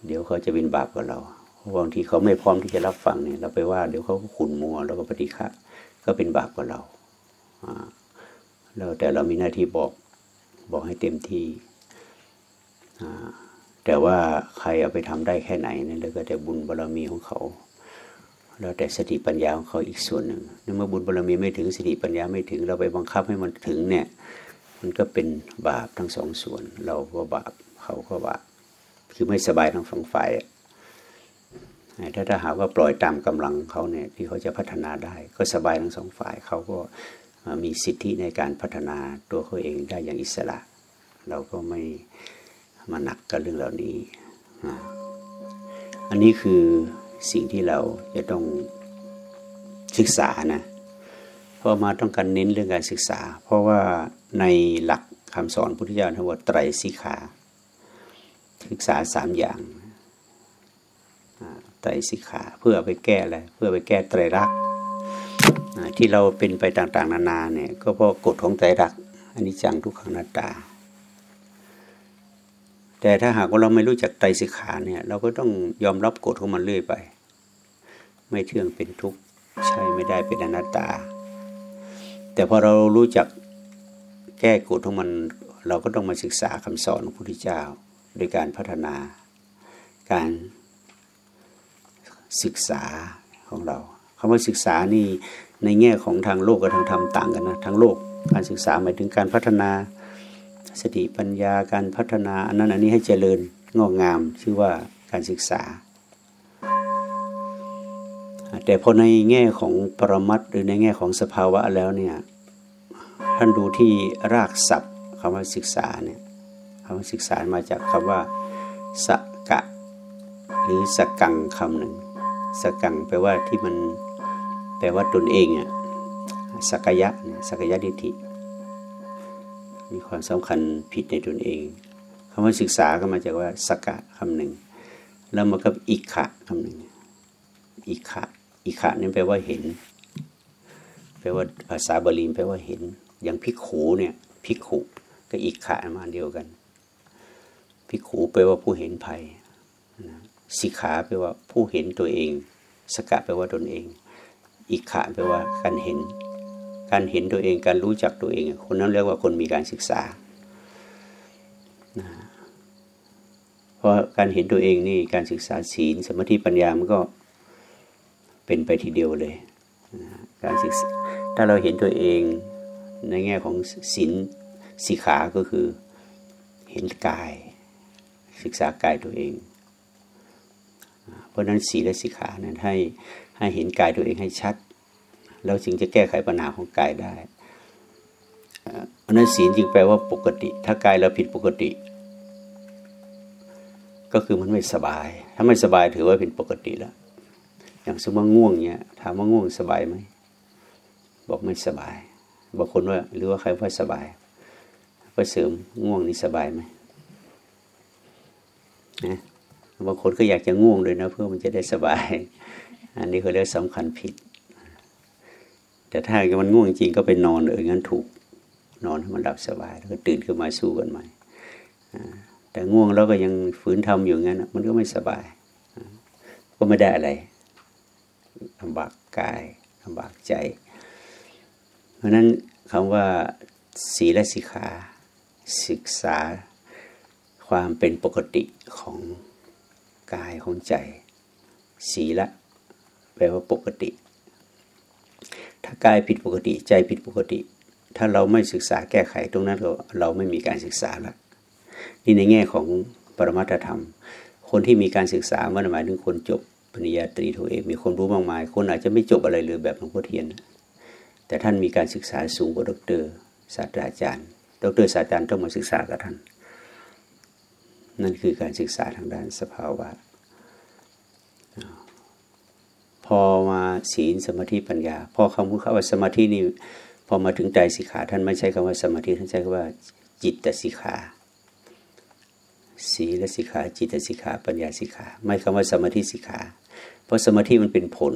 เดี๋ยวเขาจะเป็นบาปกับเราบางทีเขาไม่พร้อมที่จะรับฟังเนี่ย เราไปว่าเดี๋ยวเขาก็ขุนมัวแล้วก็ปฏิฆะก็เป็นบาปกับเราเราแต่เรามีหน้าที่บอก บอกให้เต็มที่แต่ว่าใครเอาไปทำได้แค่ไหนนั่นแล้วก็แต่บุญบารรมีของเขา แล้วแต่สติปัญญาของเขาอีกส่วนหนึ่งเมื่อบุญบารรมีไม่ถึงสติปัญญาไม่ถึงเราไปบังคับให้มันถึงเนี่ย มันก็เป็นบาปทั้งสองส่วน เราก็บาปเขาก็บาปคือไม่สบายทั้งสองฝ่ายถ้าถ้าหากว่าปล่อยตามกำลังเขาเนี่ยที่เขาจะพัฒนาได้ ก็สบายทั้งสองฝ่ายเขาก็ มีสิทธิในการพัฒนาตัวเขาเองได้อย่างอิสระ เราก็ไม่มาหนักกับเรื่องเหล่านี้ อันนี้คือสิ่งที่เราจะต้องศึกษานะเพราะมาต้องการเน้นเรื่องการศึกษา เพราะว่าในหลักคำสอนพุทธเจ้าทว่าไตรสิกขาศึกษาสามอย่างไตรสิกขาเพื่อไปแก้อะไรเพื่อไปแก้ไตรลักษณ ที่เราเป็นไปต่างๆ นานาเนี่ยก็เพราะกฎของไตรลักอันนี้จังทุกขังนาตา แต่ถ้าหากว่าเราไม่รู้จักไตรสิกขาเนี่ย เราก็ต้องยอมรับกฎของมันเรื่อยไป ไม่เที่ยงเป็นทุกข์ใช่ไม่ได้เป็นอนัตตา แต่พอเรารู้จักแก้กฎของมัน เราก็ต้องมาศึกษาคำสอนของพระพุทธเจ้าโดยการพัฒนาการศึกษาของเราคำว่าศึกษานี่ ในแง่ของทางโลกกับทางธรรมต่างกันนะทางโลกการศึกษาหมายถึงการพัฒนาสติปัญญาการพัฒนาอันนั้นอันนี้ให้เจริญงอกงามชื่อว่าการศึกษา แต่พอในแง่ของปรมัตหรือในแง่ของสภาวะแล้วเนี่ยท่านดูที่รากศัพท์คำว่าศึกษาเนี่ยคำว่าศึกษามาจากคำว่าสกะ หรือสกังคำหนึ่งสกังแปลว่าที่มัน แปลว่าตนเองอะสักยะสักยะดิธิมีความสำคัญผิดในตนเองคำว่าศึกษาก็มาจากว่าสกะคำหนึ่ง แล้วมากับอิขะคำหนึ่งอิขะอิขะนี่แปลว่าเห็น แปลว่าภาษาบาลีแปลว่าเห็น อย่างพิกขูเนี่ยพิกขุก็อิขะมาเดียวกันพิกขูแปลว่าผู้เห็นภัยสิขาแปลว่าผู้เห็นตัวเอง สกะแปลว่าตนเอง อิขะแปลว่าการเห็น การเห็นตัวเองการรู้จักตัวเอง คนนั้นเรียกว่าคนมีการศึกษาเพราะการเห็นตัวเองนี่การศึกษาศีลสมาธิปัญญามันก็เป็นไปทีเดียวเลยการศึกษาถ้าเราเห็นตัวเองในแง่ของศีลสีขาก็คือเห็นกาย ศึกษากายตัวเอง เพราะนั้นศีลและสิขานั้นให้ ให้เห็นกายตัวเองให้ชัดเราจึงจะแก้ไขปัญหาของกายได้เพราะนั้นศีลจึงแปลว่าปกติ ถ้ากายเราผิดปกติ ก็คือมันไม่สบาย ถ้าไม่สบายถือว่าเป็นปกติแล้ว อย่างสมมติง่วงเนี่ยถามว่าง่วงสบายไหมบอกไม่สบายบางคนว่า หรือว่าใครว่าสบายก็เสริมง่วงนี่สบายไหมนะบางคนก็อยากจะง่วงเลยนะ เพื่อมันจะได้สบาย อันนี้เขาเรียกสำคัญผิด แต่ถ้ามันง่วงจริงก็ไปนอนเอองั้นถูกนอนให้มันหลับสบาย แล้วก็ตื่นขึ้นมาสู้กันใหม่แต่ง่วงแล้วก็ยังฝืนทำอยู่งั้นมันก็ไม่สบาย ก็ไม่ได้อะไรลำบากกายลำบากใจ เพราะนั้นคำว่าศีลสิกขาศึกษาความเป็นปกติของกายของใจ ศีละ แปลว่าปกติ ถ้ากายผิดปกติใจผิดปกติ ถ้าเราไม่ศึกษาแก้ไขตรงนั้นเราเราไม่มีการศึกษาละนี่ในแง่ของปรมัตธรรม คนที่มีการศึกษาเมื่อหมายถึงคนจบปริญญาตรีโทเอกมีคนรู้มากมาย คนอาจจะไม่จบอะไรเลยแบบหลวงพ่อเทียน แต่ท่านมีการศึกษาสูงกว่าดรศาสตราจารย์ ดรศาสตราจารย์ต้องมาศึกษากับท่าน นั่นคือการศึกษาทางด้านสภาวะ พอมาศีลสมาธิปัญญา พอคำพูดคำว่าสมาธินี่พอมาถึงใจสิกขาท่านไม่ใช้คำว่าสมาธิท่านใช้คำว่าจิตตสิกขาศีลสิกขาจิตสิกขาปัญญาสิกขา ไม่คำว่าสมาธิสิกขา เพราะสมาธิมันเป็นผล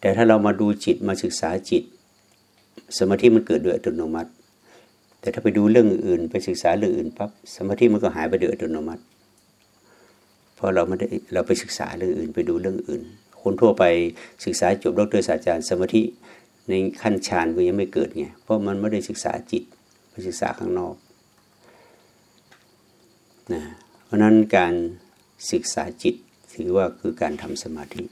แต่ถ้าเรามาดูจิตมาศึกษาจิต สมาธิมันเกิดโดยอัตโนมัติ แต่ถ้าไปดูเรื่องอื่นไปศึกษาเรื่องอื่นปั๊บสมาธิมันก็หายไปโดยอัตโนมัติเพราะเราไม่ได้เราไปศึกษาเรื่องอื่นไปดูเรื่องอื่น คนทั่วไปศึกษาจบดรศาสตราจารย์สมาธิในขั้นฌานก็ยังไม่เกิดไงเพราะมันไม่ได้ศึกษาจิตไปศึกษาข้างนอกนะเพราะนั้นการศึกษาจิตถือว่าคือการทำสมาธิ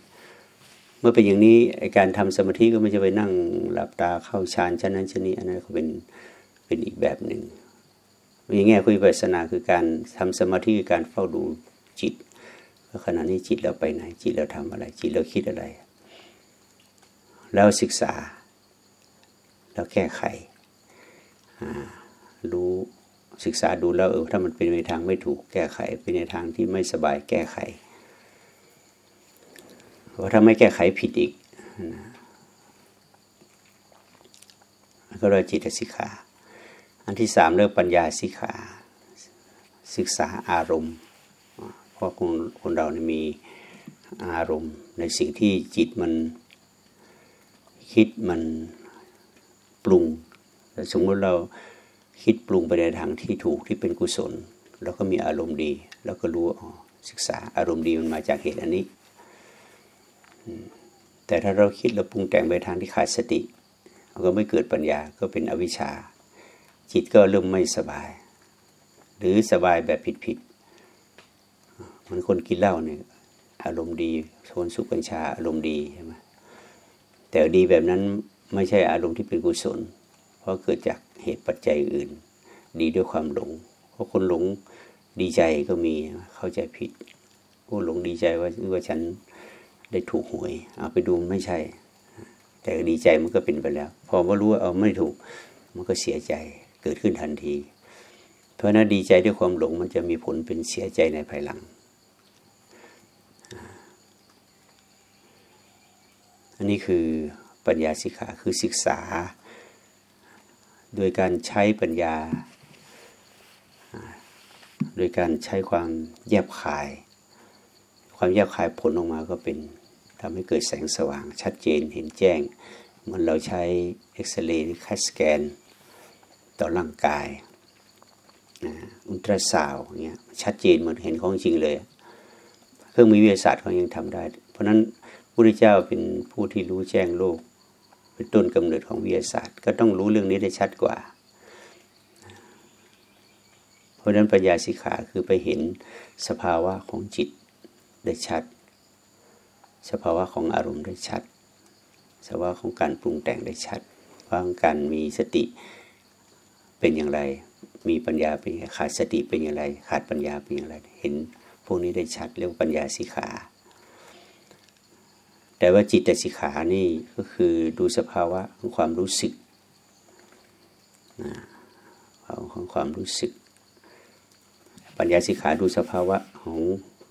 เมื่อเป็นอย่างนี้การทำสมาธิก็ไม่จะไปนั่งหลับตาเข้าฌานชั้นนั้นชั้นนี้อันนั้นก็เป็นเป็นอีกแบบหนึ่งอย่างงี้ยคุยปัสนาคือการทำสมาธิคือการเฝ้าดูจิต ขณะนี้จิตเราไปไหน จิตเราทำอะไร จิตเราคิดอะไร แล้วศึกษา แล้วแก้ไขรู้ศึกษาดูแล้วเออถ้ามันเป็นในทางไม่ถูกแก้ไข เป็นในทางที่ไม่สบายแก้ไขเพราะถ้าไม่แก้ไขผิดอีกนะก็เรียกจิตสิกขา อันที่สามเรียกปัญญาสิกขา ศึกษาอารมณ์ เพราะคนคนเราเนี่ยมีอารมณ์ในสิ่งที่จิตมันคิดมันปรุงแต่สมมติเราคิดปรุงไปในทางที่ถูกที่เป็นกุศล แล้วก็มีอารมณ์ดี แล้วก็รู้อ๋อศึกษาอารมณ์ดีมันมาจากเหตุอันนี้ แต่ถ้าเราคิดเราปรุงแต่งไปทางที่ขาดสติก็ไม่เกิดปัญญาก็เป็นอวิชชา จิตก็เริ่มไม่สบาย หรือสบายแบบผิด มันคนกินเหล้าเนี่ย อารมณ์ดีคนสุกัญชาอารมณ์ดีใช่ไหมแต่ดีแบบนั้นไม่ใช่อารมณ์ที่เป็นกุศล เพราะเกิดจากเหตุปัจจัยอื่น ดีด้วยความหลง เพราะคนหลงดีใจก็มีเข้าใจผิดผู้หลงดีใจว่าว่าฉันได้ถูกหวย เอาไปดูไม่ใช่ แต่ดีใจมันก็เป็นไปแล้ว พอมารู้ว่าเอาไม่ถูกมันก็เสียใจเกิดขึ้นทันที เพราะนั้นดีใจด้วยความหลงมันจะมีผลเป็นเสียใจในภายหลัง อันนี้คือปัญญาสิกขาคือศึกษา โดยการใช้ปัญญา โดยการใช้ความแยบคาย ความแยบคายผลออกมาก็เป็นทำให้เกิดแสงสว่าง ชัดเจนเห็นแจ้ง เหมือนเราใช้เอ็กซเรย์หรือคัสแกน ต่อร่างกายอุลตราซาวเงี้ยชัดเจนเหมือนเห็นของจริงเลย เครื่องมือวิทยาศาสตร์เขายังทำได้ เพราะนั้น พระพุทธเจ้าเป็นผู้ที่รู้แจ้งโลก เป็นต้นกำเนิดของวิทยาศาสตร์ ก็ต้องรู้เรื่องนี้ได้ชัดกว่า เพราะนั้นปัญญาสิกขาคือไปเห็นสภาวะของจิตได้ชัด สภาวะของอารมณ์ได้ชัด สภาวะของการปรุงแต่งได้ชัดว่าการมีสติเป็นอย่างไร มีปัญญาเป็นขาดสติเป็นอย่างไร ขาดปัญญาเป็นอย่างไร เห็นพวกนี้ได้ชัดเรียกปัญญาสิกขา แต่ว่าจิตตสิกขานี่ก็คือดูสภาวะของความรู้สึกของความรู้สึก ปัญญาสิกขาดูสภาวะของ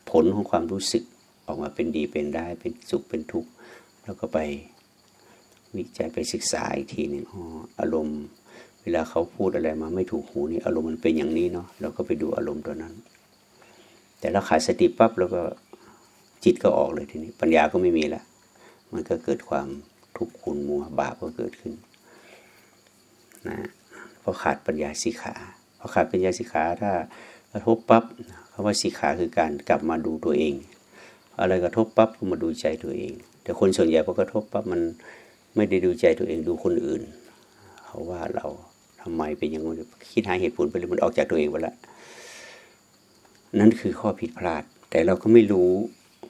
ผลของความรู้สึกออกมาเป็นดีเป็นได้เป็นสุขเป็นทุกข์แล้วก็ไปวิจัยไปศึกษาอีกทีหนึ่งอ๋ออารมณ์ เวลาเขาพูดอะไรมาไม่ถูกหูนี่อารมณ์มันเป็นอย่างนี้เนาะเราก็ไปดูอารมณ์ตัวนั้น แต่เราขาดสติปั๊บแล้วก็จิตก็ออกเลยทีนี้ ปัญญาก็ไม่มีแล้ว มันก็เกิดความทุกข์ขุนมัวบาปก็เกิดขึ้นนะเพราะขาดปัญญาสิขาเพราะขาดปัญญาสิขาถ้ากระทบปั๊บคำว่าสิขาคือการกลับมาดูตัวเอง อะไรกระทบปั๊บก็มาดูใจตัวเอง แต่คนส่วนใหญ่พอกระทบปั๊บมันไม่ได้ดูใจตัวเองดูคนอื่นเขาว่าเราทำไมเป็นอย่างนี้คิดหาเหตุผลไปเลยมันออกจากตัวเองไปแล้วนั่นคือข้อผิดพลาด แต่เราก็ไม่รู้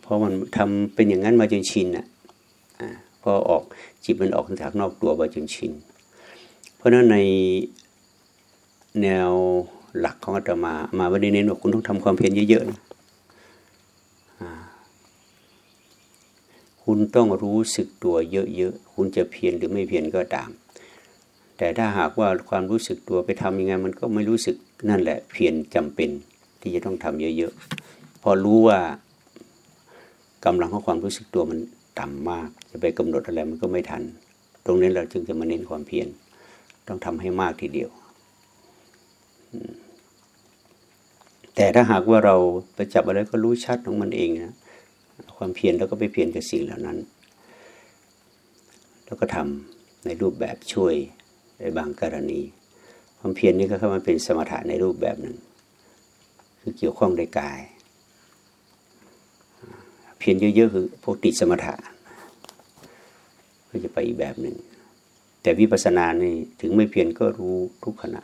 เพราะมันทำเป็นอย่างนั้นมาจนชินอะ พอออกจิตมันออกจากนอกตัวไปจนชิน เพราะนั้นในแนวหลักของอาตมามาวันนี้เน้นว่าคุณต้องทำความเพียรเยอะๆนะคุณต้องรู้สึกตัวเยอะๆ คุณจะเพียรหรือไม่เพียรก็ตาม แต่ถ้าหากว่าความรู้สึกตัวไปทำยังไง มันก็ไม่รู้สึกนั่นแหละเพียรจำเป็นที่จะต้องทำเยอะๆ พอรู้ว่ากำลังของความรู้สึกตัวมัน ต่ำมาก จะไปกำหนดอะไรมันก็ไม่ทัน ตรงนี้เราจึงจะมาเน้นความเพียรต้องทำให้มากทีเดียว แต่ถ้าหากว่าเราไปจับอะไรก็รู้ชัดของมันเองนะความเพียรแล้วก็ไปเพียรกับสิ่งเหล่านั้น แล้วก็ทำในรูปแบบช่วยในบางกรณี ความเพียรนี้ก็เข้ามาเป็นสมถะในรูปแบบหนึ่ง คือเกี่ยวข้องในกาย เพียรเยอะๆคือพวกติดสมถะก็จะไปอีกแบบหนึ่ง แต่วิปัสสนานี่ถึงไม่เพียรก็รู้ทุกขณะ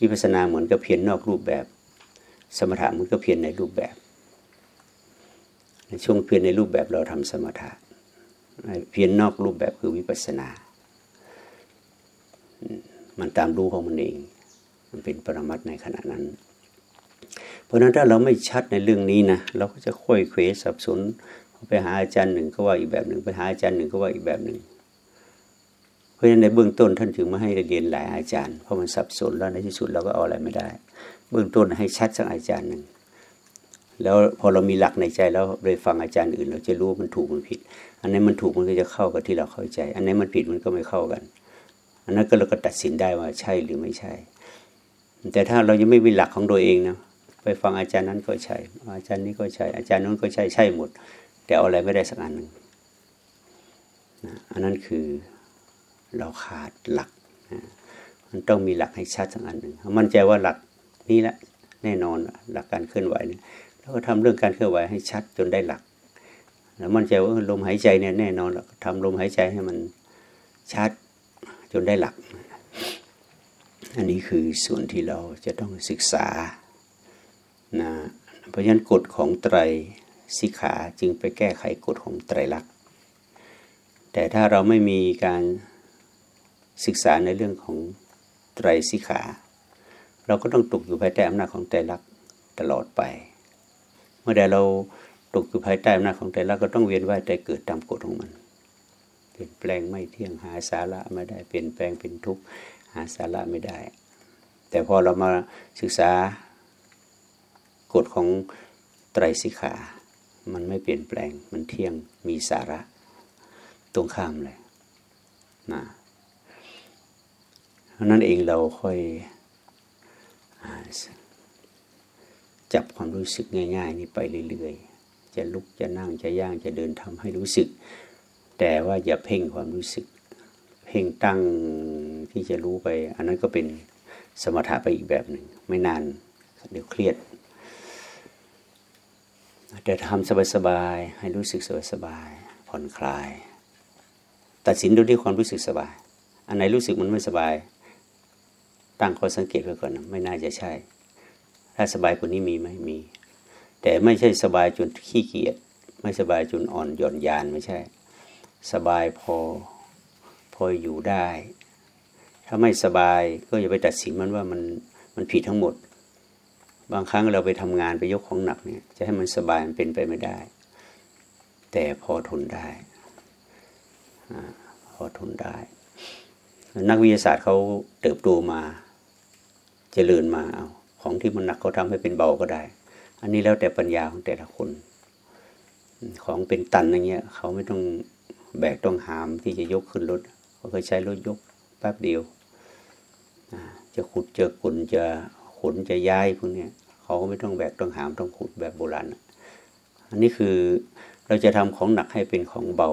วิปัสสนาเหมือนกับเพียรนอกรูปแบบ สมถะมันก็เพียรในรูปแบบในช่วงเพียรในรูปแบบเราทำสมถะเพียรนอกรูปแบบคือวิปัสสนา มันตามรู้ของมันเอง มันเป็นปรมัตในขณะนั้น เพราะนั้นถ้าเราไม่ชัดในเรื่องนี้นะเราก็จะค่อยเควสับสนไปหาอาจารย์หนึ่งก็ว่าอีกแบบหนึ่งไปหาอาจารย์หนึ่งก็ว่าอีกแบบหนึ่ง เพราะฉะนั้นในเบื้องต้นท่านถึงมาให้เรียนหลายอาจารย์เพราะมันสับสนแล้วในที่สุดเราก็เอาอะไรไม่ได้ เบื้องต้นให้ชัดสักอาจารย์หนึ่งแล้วพอเรามีหลักในใจแล้วไปฟังอาจารย์อื่น เราจะรู้มันถูกมันผิด อันนี้มันถูกมันก็จะเข้ากับที่เราเข้าใจ อันนี้มันผิดมันก็ไม่เข้ากัน อันนั้นก็เราก็ตัดสินได้ว่าใช่หรือไม่ใช่ แต่ถ้าเรายังไม่มีหลักของตัวเองนะ ไปฟังอาจารย์นั้นก็ใช่ อาจารย์นี้ก็ใช่ อาจารย์นั้นก็ใช่ ใช่หมด แต่เอาอะไรไม่ได้สักอันหนึ่งนะอันนั้นคือเราขาดหลักนะมันต้องมีหลักให้ชัดสักอันหนึ่งมั่นใจว่าหลักนี้แหละแน่นอนหลักการเคลื่อนไหวเนี่ยแล้วก็ทำเรื่องการเคลื่อนไหวให้ชัดจนได้หลัก แล้วมั่นใจว่าลมหายใจเนี่ยแน่นอนทำลมหายใจให้มันชัดจนได้หลัก อันนี้คือส่วนที่เราจะต้องศึกษา นะเพราะฉะนั้นกฎของไตรสิกขาจึงไปแก้ไขกฎของไตรลักษณ์ แต่ถ้าเราไม่มีการศึกษาในเรื่องของไตรสิกขา เราก็ต้องตกอยู่ภายใต้อำนาจของไตรลักษณ์ตลอดไป เมื่อใดเราตกอยู่ภายใต้อำนาจของไตรลักษณ์ก็ต้องเวียนว่ายใจเกิดตามกฎของมัน เปลี่ยนแปลงไม่เที่ยงหาสาระไม่ได้เปลี่ยนแปลงเป็นทุกข์หาสาระไม่ได้ แต่พอเรามาศึกษา กฎของไตรสิกขา มันไม่เปลี่ยนแปลง มันเที่ยง มีสาระ ตรงข้ามเลยนะเพราะนั้นเองเราค่อยจับความรู้สึกง่าย ๆ นี่ไปเรื่อยๆ จะลุกจะนั่งจะย่างจะเดินทำให้รู้สึก แต่ว่าอย่าเพ่งความรู้สึก เพ่งตั้งที่จะรู้ไป อันนั้นก็เป็นสมถะไปอีกแบบหนึ่ง ไม่นานเดี๋ยวเครียด แต่ทำสบายๆให้รู้สึกสบายๆผ่อนคลาย ตัดสินดูที่ความรู้สึกสบาย อันไหนรู้สึกมันไม่สบาย ตั้งข้อสังเกตไว้ก่อนไม่น่าจะใช่ ถ้าสบายกว่านี้มีไหมมี แต่ไม่ใช่สบายจนขี้เกียจไม่สบายจนอ่อนหย่อนยานไม่ใช่ สบายพอพออยู่ได้ ถ้าไม่สบายก็อย่าไปตัดสินมันว่ามันมันผิดทั้งหมด บางครั้งเราไปทำงานไปยกของหนักเนี่ย จะให้มันสบายมันเป็นไปไม่ได้ แต่พอทนได้พอทนได้ นักวิทยาศาสตร์เขาเติบโตมาจเจริญมาเอาของที่มันหนักเขาทำให้เป็นเบาก็ได้ อันนี้แล้วแต่ปัญญาของแต่ละคน ของเป็นตันอย่างเงี้ยเขาไม่ต้องแบกต้องหามที่จะยกขึ้นรถเขาเคยใช้รถยกแป๊บเดียวจะขุดเจอกุนจะขนจะย้ายพวกเนี้ย เขาก็ไม่ต้องแบกต้องหามต้องขุดแบบโบราณอันนี้คือเราจะทำของหนักให้เป็นของเบา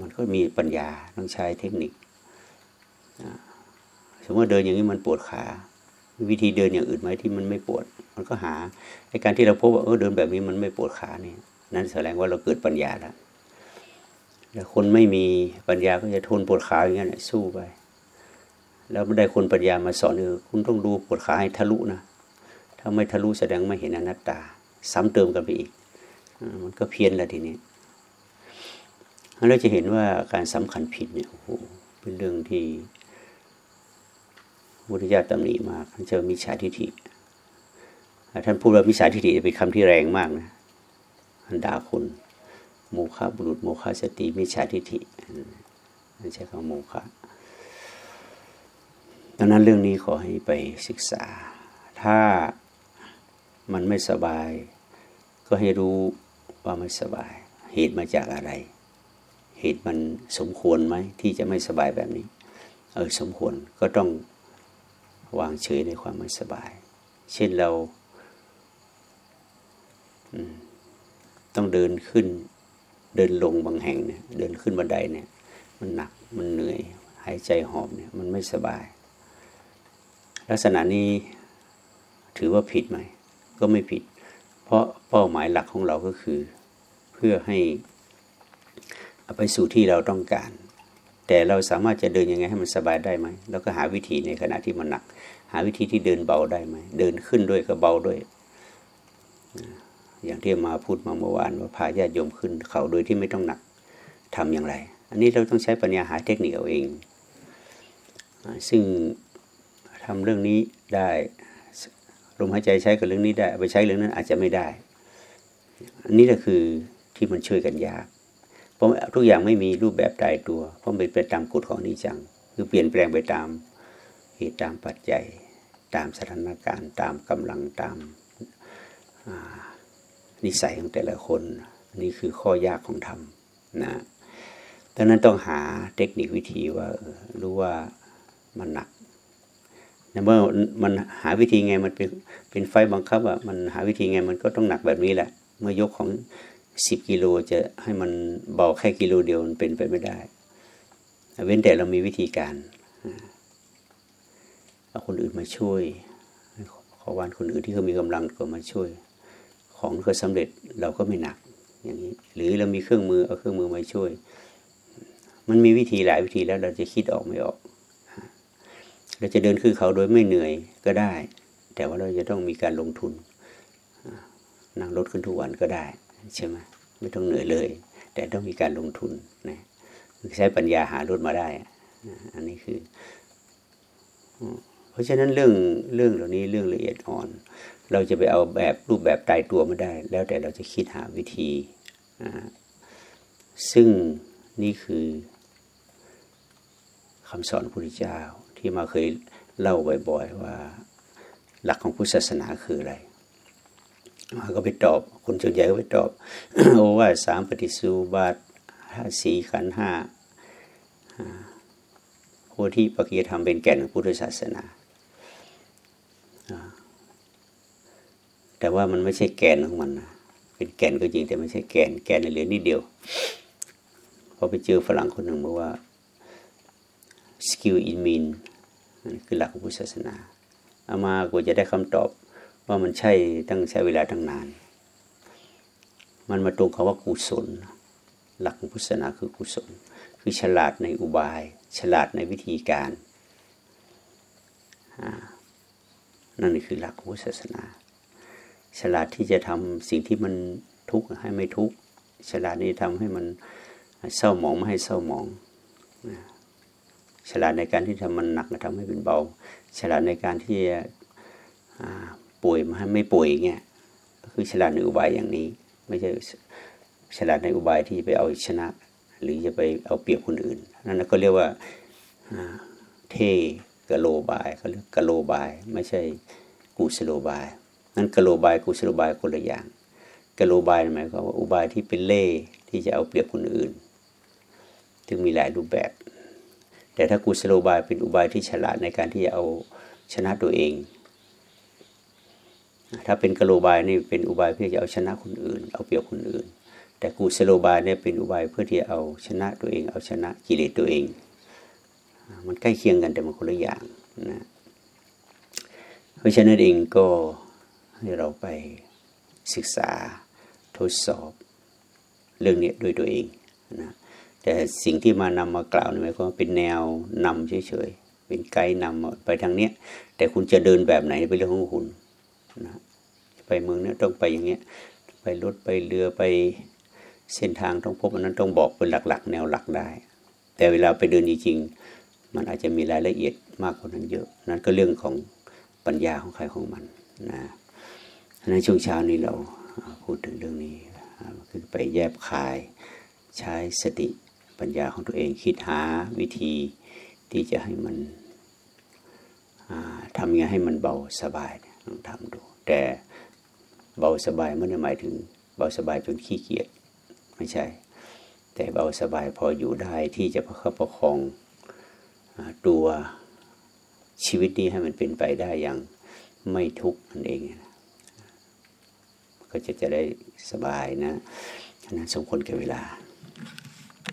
มันก็มีปัญญาต้องใช้เทคนิคสมมติเดินอย่างนี้มันปวดขาวิธีเดินอย่างอื่นไหมที่มันไม่ปวด มันก็หาในการที่เราพบว่าเออเดินแบบนี้มันไม่ปวดขาเนี่ยนั่นแสดงว่าเราเกิดปัญญาแล้วแต่คนไม่มีปัญญาก็จะทนปวดขาอย่างนี้นสู้ไป แล้วไม่ได้คนปัญญามาสอนเออคุณต้องดูปวดขาให้ทะลุนะ ถ้าไม่ทะลุแสดงไม่เห็นอนัตตา ซ้ำเติมกันไปอีก มันก็เพี้ยนแล้วทีนี้เราจะเห็นว่าการสำคัญผิดเนี่ยโอ้โหเป็นเรื่องที่วุฒิญาตำหนิมากท่านเจอมิจฉาทิฏฐิท่านพูดว่ามิจฉาทิฏฐิเป็นคำที่แรงมากนะท่านด่าคนโมฆะบุรุษโมฆะสติมิจฉาทิฏฐินั่นใช้คำโมฆะดังนั้นเรื่องนี้ขอให้ไปศึกษา ถ้า มันไม่สบาย ก็ให้รู้ว่าไม่สบาย เหตุมาจากอะไร เหตุมันสมควรไหมที่จะไม่สบายแบบนี้ เออสมควรก็ต้องวางเฉยในความไม่สบาย เช่นเราต้องเดินขึ้นเดินลงบางแห่งเนี่ย เดินขึ้นบันไดเนี่ย มันหนักมันเหนื่อย หายใจหอบเนี่ย มันไม่สบาย ลักษณะนี้ถือว่าผิดไหม ก็ไม่ผิด เพราะเป้าหมายหลักของเราก็คือ เพื่อให้เอาไปสู่ที่เราต้องการ แต่เราสามารถจะเดินยังไงให้มันสบายได้ไหมแล้วก็หาวิธีในขณะที่มันหนัก หาวิธีที่เดินเบาได้ไหมเดินขึ้นด้วยก็เบาด้วย อย่างที่มาพูดมาเมื่อวานว่าพาญาติโยมขึ้น เขาโดยที่ไม่ต้องหนักทำอย่างไร อันนี้เราต้องใช้ปัญญาหาเทคนิคเอาเอง ซึ่งทำเรื่องนี้ได้ ลมหายใจใช้กับเรื่องนี้ได้ไปใช้เรื่องนั้นอาจจะไม่ได้ อันนี้ก็คือที่มันช่วยกันยาก เพราะทุกอย่างไม่มีรูปแบบตายตัว เพราะเป็นไปตามกฎของนิจัง คือเปลี่ยนแปลงไปตามเหตุตามปัจจัย ตามสถานการณ์ ตามกำลังตามนิสัยของแต่ละคน นี่คือข้อยากของธรรมนะดังนั้นต้องหาเทคนิควิธีว่ารู้ว่ามันหนัก เมื่อมันหาวิธีไงมันเป็นเป็นไฟบังคับอะมันหาวิธีไงมันก็ต้องหนักแบบนี้แหละ เมื่อยกของสิบกิโลจะให้มันเบาแค่กิโลเดียวมันเป็นไปไม่ได้ เว้นแต่เรามีวิธีการเอาคนอื่นมาช่วย ขอวานคนอื่นที่เขามีกำลังก็มาช่วย ของก็สำเร็จเราก็ไม่หนักอย่างนี้ หรือเรามีเครื่องมือเอาเครื่องมือมาช่วย มันมีวิธีหลายวิธีแล้วเราจะคิดออกไม่ออก เราจะเดินขึ้นเขาโดยไม่เหนื่อยก็ได้ แต่ว่าเราจะต้องมีการลงทุน นั่งรถขึ้นทุกวันก็ได้ใช่ไหมไม่ต้องเหนื่อยเลย แต่ต้องมีการลงทุนนะใช้ปัญญาหารถมาได้ อันนี้คือ เพราะฉะนั้นเรื่องเรื่องเหล่านี้เรื่องละเอียดอ่อน เราจะไปเอาแบบรูปแบบตายตัวไม่ได้ แล้วแต่เราจะคิดหาวิธี ซึ่งนี่คือคำสอนพระพุทธเจ้า ที่มาเคยเล่าบ่อย ๆ ว่า หลักของพุทธศาสนาคืออะไรมาก็ไปตอบ คนส่วนใหญ่ก็ไปตอบโอว่าสามปฏิสูบาทสีขันห้าโพธิปัจจยธรรมเป็นแก่นของพุทธศาสนา แต่ว่ามันไม่ใช่แกนของมันนะเป็นแกนก็จริงแต่ไม่ใช่แกนแกนเหลือนิดเดียวพอไปเจอฝรั่งคนหนึ่งบอกว่า skill in mean นั่คือหลักของพุทธศาสนาเอามากว่าจะได้คำตอบว่ามันใช่ตั้งใช้เวลาตั้งนาน มันมาตรงคาว่ากุศล หลักของพุทธศาสนาคือกุศล คือฉลาดในอุบาย ฉลาดในวิธีการ นั่นคือหลักของพุทธศาสนา ฉลาดที่จะทำสิ่งที่มันทุกข์ให้ไม่ทุกข์ฉลาดนี้ทำให้มันเศร้าหมองไม่ให้เศร้าหมอง ฉลาดในการที่ทำมันหนักทำให้เป็นเบา ฉลาดในการที่จะป่วยมาให้ไม่ป่วยเงี้ยก็คือฉลาดในอุบายอย่างนี้ ไม่ใช่ฉลาดในอุบายที่จะไปเอาชนะ หรือจะไปเอาเปรียบคนอื่น นั่นก็เรียกว่าเทกะโลบายเขาเรียกกะโลบาย ไม่ใช่กุสโลบาย นั่นกะโลบายกุสโลบายคนละอย่างกะโลบายหมายความว่าอุบายที่เป็นเล่ที่จะเอาเปรียบคนอื่น ถึงมีหลายรูปแบบ แต่ถ้ากุศโลบายเป็นอุบายที่ฉลาดในการที่จะเอาชนะตัวเอง ถ้าเป็นกโลบายนี่เป็นอุบายเพื่อจะเอาชนะคนอื่น เอาเปรียบคนอื่น แต่กุศโลบายเนี่ยเป็นอุบายเพื่อที่จะเอาชนะตัวเอง เอาชนะกิเลสตัวเอง มันใกล้เคียงกันแต่มันคนละอย่างนะเพราะฉะนั้นเองก็ให้เราไปศึกษาทดสอบเรื่องนี้ด้วยตัวเองนะ แต่สิ่งที่มานำมากล่าวนี่หมายความเป็นแนวนำเฉยๆเป็นไกด์นำไปทางเนี้ย แต่คุณจะเดินแบบไหนเป็นเรื่องของคุณนะไปเมืองเนี้ยต้องไปอย่างเงี้ยไปรถไปเรือไปเส้นทางต้องพบอันนั้นต้องบอกเป็นหลักๆ แนวหลักได้ แต่เวลาไปเดินจริงๆมันอาจจะมีรายละเอียดมากกว่านั้นเยอะ นั่นก็เรื่องของปัญญาของใครของมันนะในช่วงเช้านี้เราพูดถึงเรื่องนี้คือไปแยบคายใช้สติ ปัญญาของตัวเองคิดหาวิธีที่จะให้มันทำยังไงให้มันเบาสบายลองทำดู แต่เบาสบายไม่ได้หมายถึงเบาสบายจนขี้เกียจไม่ใช่ แต่เบาสบายพออยู่ได้ที่จะประคับประคองตัวชีวิตนี้ให้มันเป็นไปได้อย่างไม่ทุกข์นั่นเองก็จะจะได้สบายนะนั้นสมควรแก่เวลา